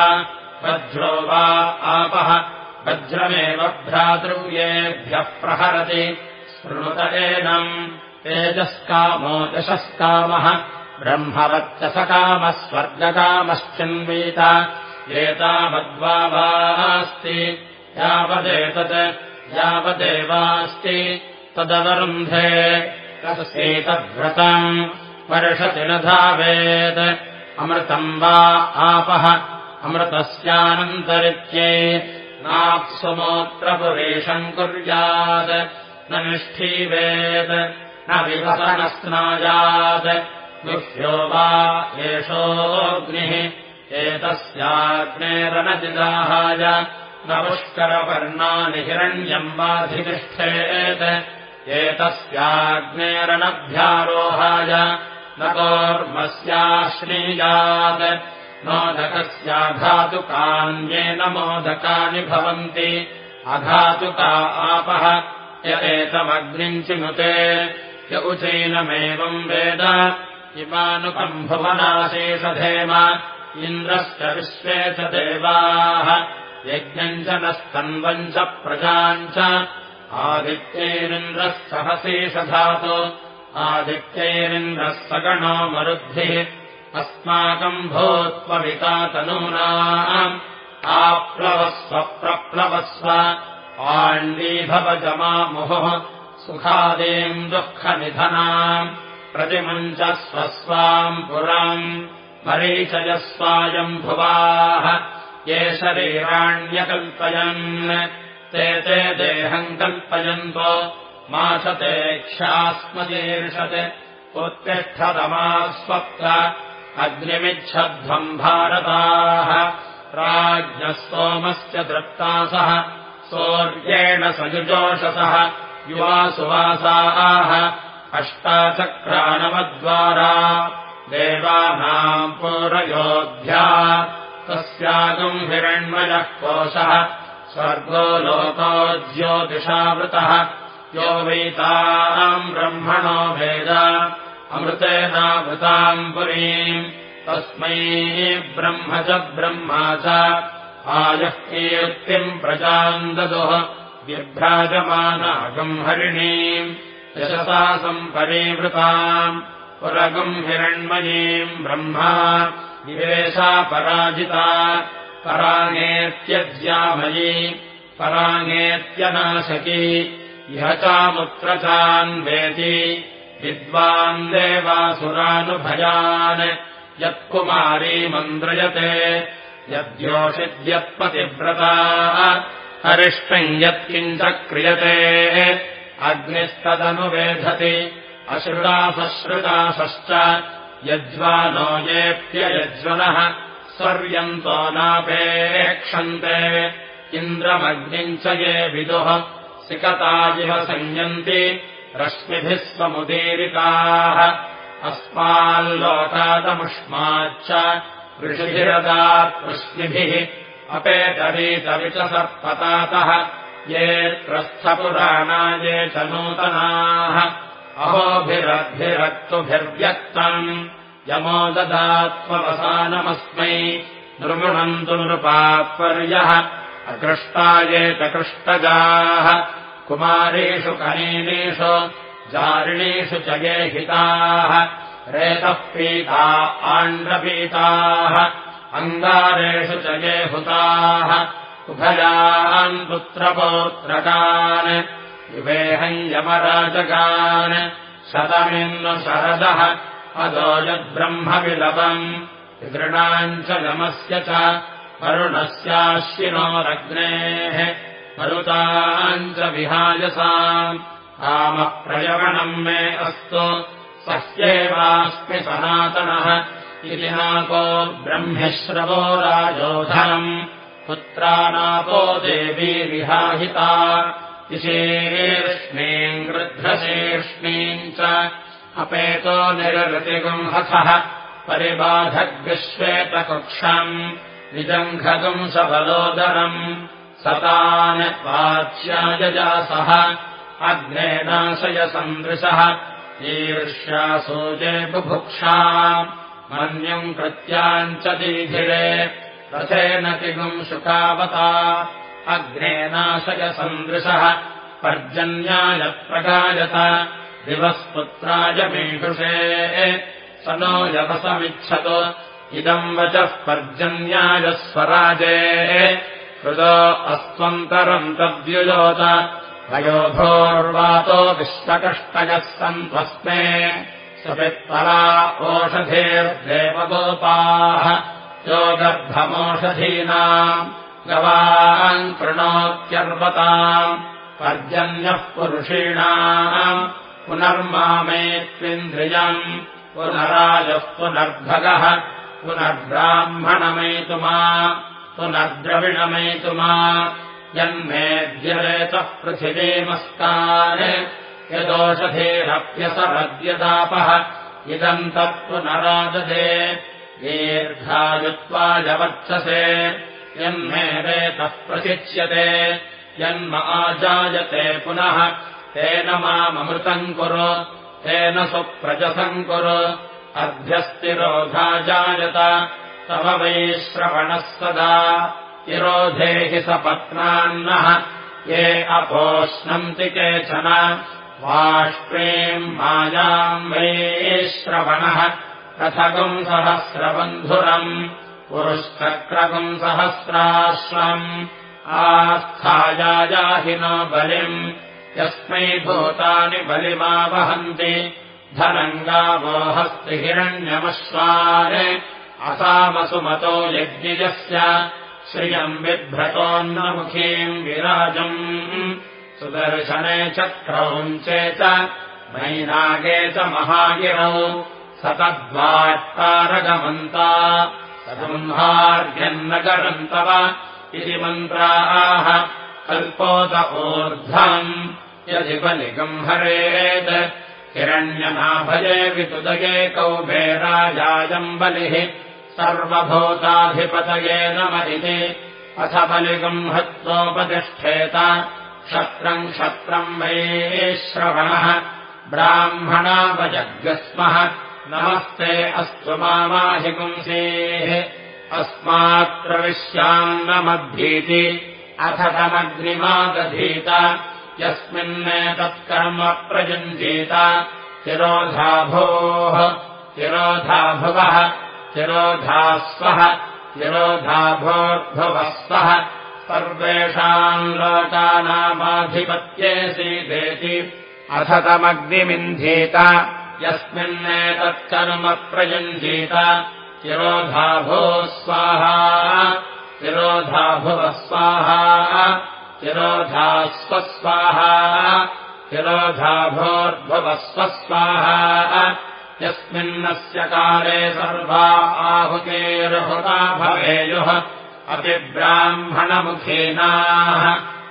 वज्रो वा आपः। वज्रमेव भ्रातृव्येभ्यः प्रहरति। स्मृत एनम् तेजस्कामो दशस्कामः ब्रह्मवत्यसकामः स्वर्गकामश्चिन्वीत एतावद्वास्ति यावदेतत्। यावदेवास्ति। तदवरुन्धे। तस्यैतद्व्रतम् वर्षति न धावेत्। अमृतम् वा आपः अमृतस्यानन्तरित्ये नाप्सुमोत्रपुरेशम् कुर्यात्। न निष्ठीवेत् न विवसनस्नायात्। गुह्यो वा एषोऽग्निः एतस्याग्नेरनदिदाहाय। न पुष्करपर्णानि हिरण्यम् वाधितिष्ठेत्। एतस्याग्नेरनभ्यारोहाय। न कोर्मस्याश्नीयात् मोदकस्याघातुकान्येन मोदकानि भवन्ति। अघातुका आपः य एतमग्निम् चिनुते। य उचैनमेवम् वेद। इमानुकम् भुवनाशेषधेम इन्द्रश्च विश्वे च देवाः। यज्ञम् च नस्तन्वम् च प्रजाम् च। आदित्यैरिन्द्रः सहसेषधातु आदित्यैरिन्द्रः सगणो मरुद्भिः अस्माकम् भूत्ववितातनूनाम् आप्लवस्व प्रप्लवस्व आण्डीभवजमामुहुः सुखादीम् दुःखनिधनाम् प्रतिमुञ्च स्वस्वाम् पुराम् मरीचयस्वायम् भुवाः ये शरीराण्यकल्पयन् ते ते देहम् कल्पयन्तो मासते क्षास्मदीर्षत् उत्तिष्ठतमास्वप्त अग्निमिच्छध्वम् भारताः। राज्ञः सोमस्य दृप्तासः सौर्येण सयुजोषसः युवा सुवासाः अष्टाचक्राणवद्वारा देवानाम् पूरयोध्या। तस्यागम् हिरण्मयः कोशः स्वर्गो लोको ज्योतिषावृतः यो वैताम् ब्रह्मणो वेद अमृतेनावृताम् पुरीम् तस्मै ब्रह्म च ब्रह्मा च। आयः कीर्तिम् प्रजाम् ददुः बिभ्राजमानागम् हरिणीम्। यशसा सम्परीवृताम्। पुरगम् हिरण्मयीम् ब्रह्मा। निवेशा पराजिता। पराङ्गेत्यज्यामयी पराङ्गेत्यनाशकी इह चामुत्र चान्वेति विद्वान् देवासुरानुभयान् यत्कुमारीमन्द्रयते यद्योषिद्यत्पतिव्रता। अरिष्टम् यत्किञ्च क्रियते अग्निस्तदनुवेधति। अश्रुतासश्रुतासश्च। यज्वानो येऽप्ययज्वनः स्वर्यन्तो नापेक्षन्ते। इन्द्रमग्निम् च ये विदुः। सिकता इव संयन्ति रश्मिभिः स्वमुदीरिताः अस्माल्लोकादमुष्माच्च ऋषिभिरदात् रश्मिभिः अपेतरीतविचसत्पतातः ये त्रस्थपुराणा ये च नूतनाः। अहोभिरद्भिरक्तुभिर्व्यक्तम्। यमो ददात्मवसानमस्मै। नृगृणन्तु नृपात्पर्यः अकृष्टा ये च कृष्टजाः कुमारीषु कनीनीषु जारिणीषु च ये हिताः रेतः पीता आण्ड्रपीताः अङ्गारेषु च ये हुताः उभयान् पुत्रपौत्रकान् विवेहम् यमराजकान् शतमिन्नु शरदः अदो च यमस्य च वरुणस्याश्विनोरग्नेः मरुताम् च विहायसाम् कामप्रयवणम् मे अस्तु सह्येवास्मि सनातनः इति नाको ब्रह्मश्रवो राजोधनम् पुत्रानापो देवी विहाहिता इशीर्ष्णीम् वृद्धशीर्ष्णीम् च अपेतो निरृतिगुंहथः परिबाधग्विश्वेतकुक्षम् निजङ्घगुम् सबलोदरम् सतान् वाच्यायजासः अग्नेनाशय सन्दृशः ईर्ष्यासूजे बुभुक्षा मन्यम् दीधिरे रथेन किगुम् शुकावता अग्नेनाशय सन्दृशः पर्जन्याय प्रगायत दिवःपुत्राय मेघुषे स नो यवसमिच्छतु इदम् वचः पर्जन्याय स्वराजे हृदो अस्त्वन्तरम् तद्युजोत। वयोभोर्वातो विश्वकष्टयः सन्त्वस्मे सपित्तरा ओषधेर्देवगोपाः। यो गर्भमोषधीनाम् गवान् कृणोत्यर्वताम्। पर्जन्यः पुरुषीणाम्। पुनर्मामेत्विन्द्रियम्। पुनराजः पुनर्भगः पुनर्ब्राह्मणमेतुमा पुनर्द्रविणमेतुमा यन्मेद्यरेतः पृथिवीमस्तान् यदोषधेरप्यसमद्यदापः इदम् तत्पुनराददे दीर्घायुत्वायवर्चसे यन्मे रेतः प्रचिच्यते यन्म आजायते पुनः। तेन माममृतम् कुरु। तेन सुप्रजसम् कुरु। अभ्यस्तिरोधाजायत तव वैश्रवणः सदा तिरोधे सपत्नान्नः ये अपोष्णन्ति केचन वाष्प्रीम् मायाम् वैश्रवणः कथगुम् सहस्रबन्धुरम् पुरुश्चक्रगुम् सहस्राश्वम् आस्थायाजाहिनो बलिम् यस्मै भूतानि बलिमावहन्ति धनङ्गावो हस्ति असामसुमतो यज्ञिजस्य श्रियम् बिभ्रतोऽन्नमुखीम् विराजम्। सुदर्शने चक्रौञ्चे च मैनागे च महागिरौ सतद्वाट्टारगमन्ता ससंहार्यन्नगरम् तव इति मन्त्राः कल्पोत ऊर्ध्वम्। यदि बलिगम् हरेत् हिरण्यनाभये वितुदये कौबेराजायम् बलिः सर्वभूताधिपतये नम इति अथ बलिगम् हत्वोपतिष्ठेत क्षत्रम् क्षत्रम् वैश्रवणः ब्राह्मणावजग्स्मः नमस्ते अस्तु मामाहिपुंसेः अस्मात्रविश्यान्नमद्धीति अथ तमग्निमादधीत। यस्मिन्नेतत्कर्म प्रयुञ्जीत। तिरोधाभोः। तिरोधाभुवः तिरोधास्वः तिरोधाभोर्भुवस्वः सर्वेषाम् लोकानामाधिपत्ये सीदेति। अथ तमग्निमिन्धीत यस्मिन्नेतत्कर्म प्रयुञ्जीत। तिरोधाभो स्वाहा तिरोधाभुवः स्वाहा तिरोधास्वस्वाहा तिरोधाभोर्भुवस्वस्वाहा यस्मिन्नस्य काले सर्वा आहुतेर्हुता भवेयुः अपि ब्राह्मणमुखीनाः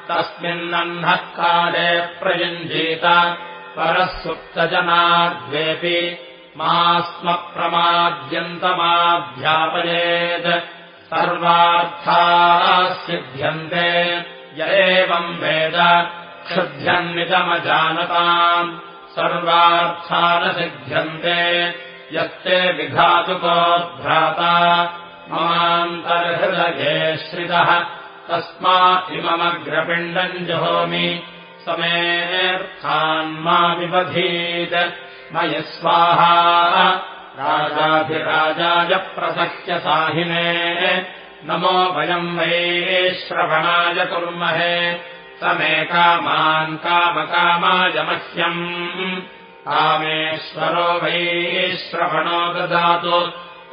तस्मिन्नह्नः काले प्रयुञ्जीत परः सुप्तजनाद्वेऽपि मा स्म प्रमाद्यन्तमाध्यापयेत् सर्वार्थाः सिद्ध्यन्ते य एवम् वेद क्षुभ्यन्नितमजानताम् सर्वार्था न सिद्ध्यन्ते यत्ते विघातुकोद्भ्राता ममान्तर्हृदये श्रितः। तस्मा इममग्रपिण्डम् जुहोमि। समेऽर्थान्माविबधीत् मयि स्वाहा। राजाधिराजाय प्रसह्य साहिने। नमो वयम् वै श्रवणाय कुर्महे समे कामान् कामकामाय मह्यम् कामेश्वरो वै श्रवणो ददातु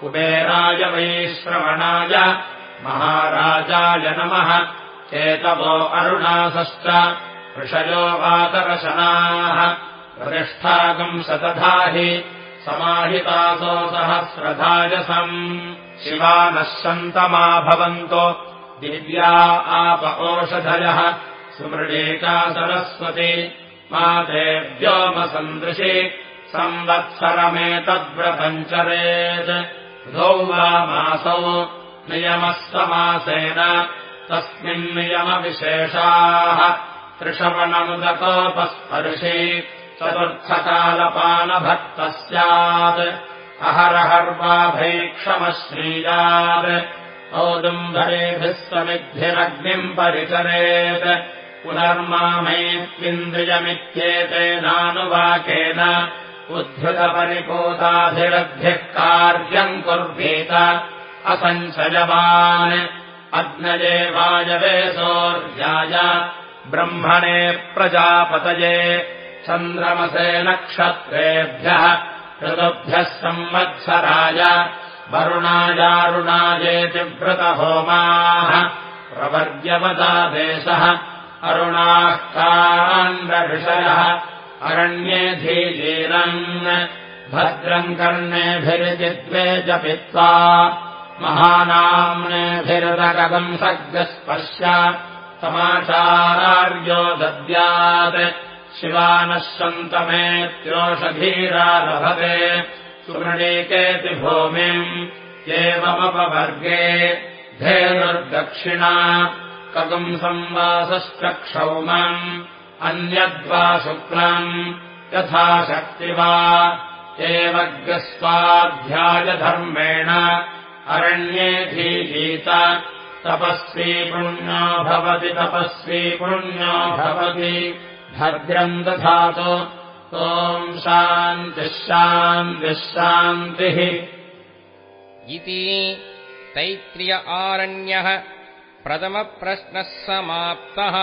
कुबेराय वै श्रवणाय महाराजाय नमः चेतवो अरुणासश्च ऋषयो वातरशनाः प्रतिष्ठागम् शतधाहि समाहितासो सहस्रधाजसम् शिवानः सन्तमा भवन्तो दिव्या आप ओषधयः सुमृडेका सरस्वती मातेव्योमसन्दृशि संवत्सरमेतद्व्रतञ्चरेत्। द्वौ वा मासौ नियमः समासेन। तस्मिन्नियमविशेषाः त्रिषवणमुदकोपस्पर्शि चतुर्थकालपानभक्तः स्यात् अहरहर्वाभैक्षमश्रीयात्। औदुम्बरेभिः समिद्भिरग्निम् परिचरेत् पुनर्मामैत्विन्द्रियमित्येतेनानुवाकेन उद्धृतपरिपूताभिरद्भिः कार्यम् कुर्वीत। असञ्चयवान् अग्नये वायवे सौर्याय। ब्रह्मणे प्रजापतये चन्द्रमसे नक्षत्रेभ्यः ऋतुभ्यः संवत्सराय। वरुणायारुणायेति व्रतहोमाः प्रवर्ग्यवदादेशः अरुणाः काण्डऋषयः अरण्ये धीजीरन् भद्रम् कर्णेभिरिजिद्वे जपित्वा महानाम्नेभिरगम् सर्गस्पर्श समाचारार्यो दद्यात् शिवानः सन्तमेत्योषधीरा लभते सुमृणीकेति भूमिम् एवमपवर्गे धेनुर्दक्षिणा कगुम् संवासश्चक्षौमम् अन्यद्वा शुक्लम् यथाशक्ति वा एवग्रस्वाध्यायधर्मेण अरण्ये धीजीत तपस्वी पुण्यो भवति तपस्वी पुण्यो भवति। भद्रम् दधातु। शान्तिः शान्तिः। इति तैत्रिय आरण्यः प्रथमप्रश्नः समाप्तः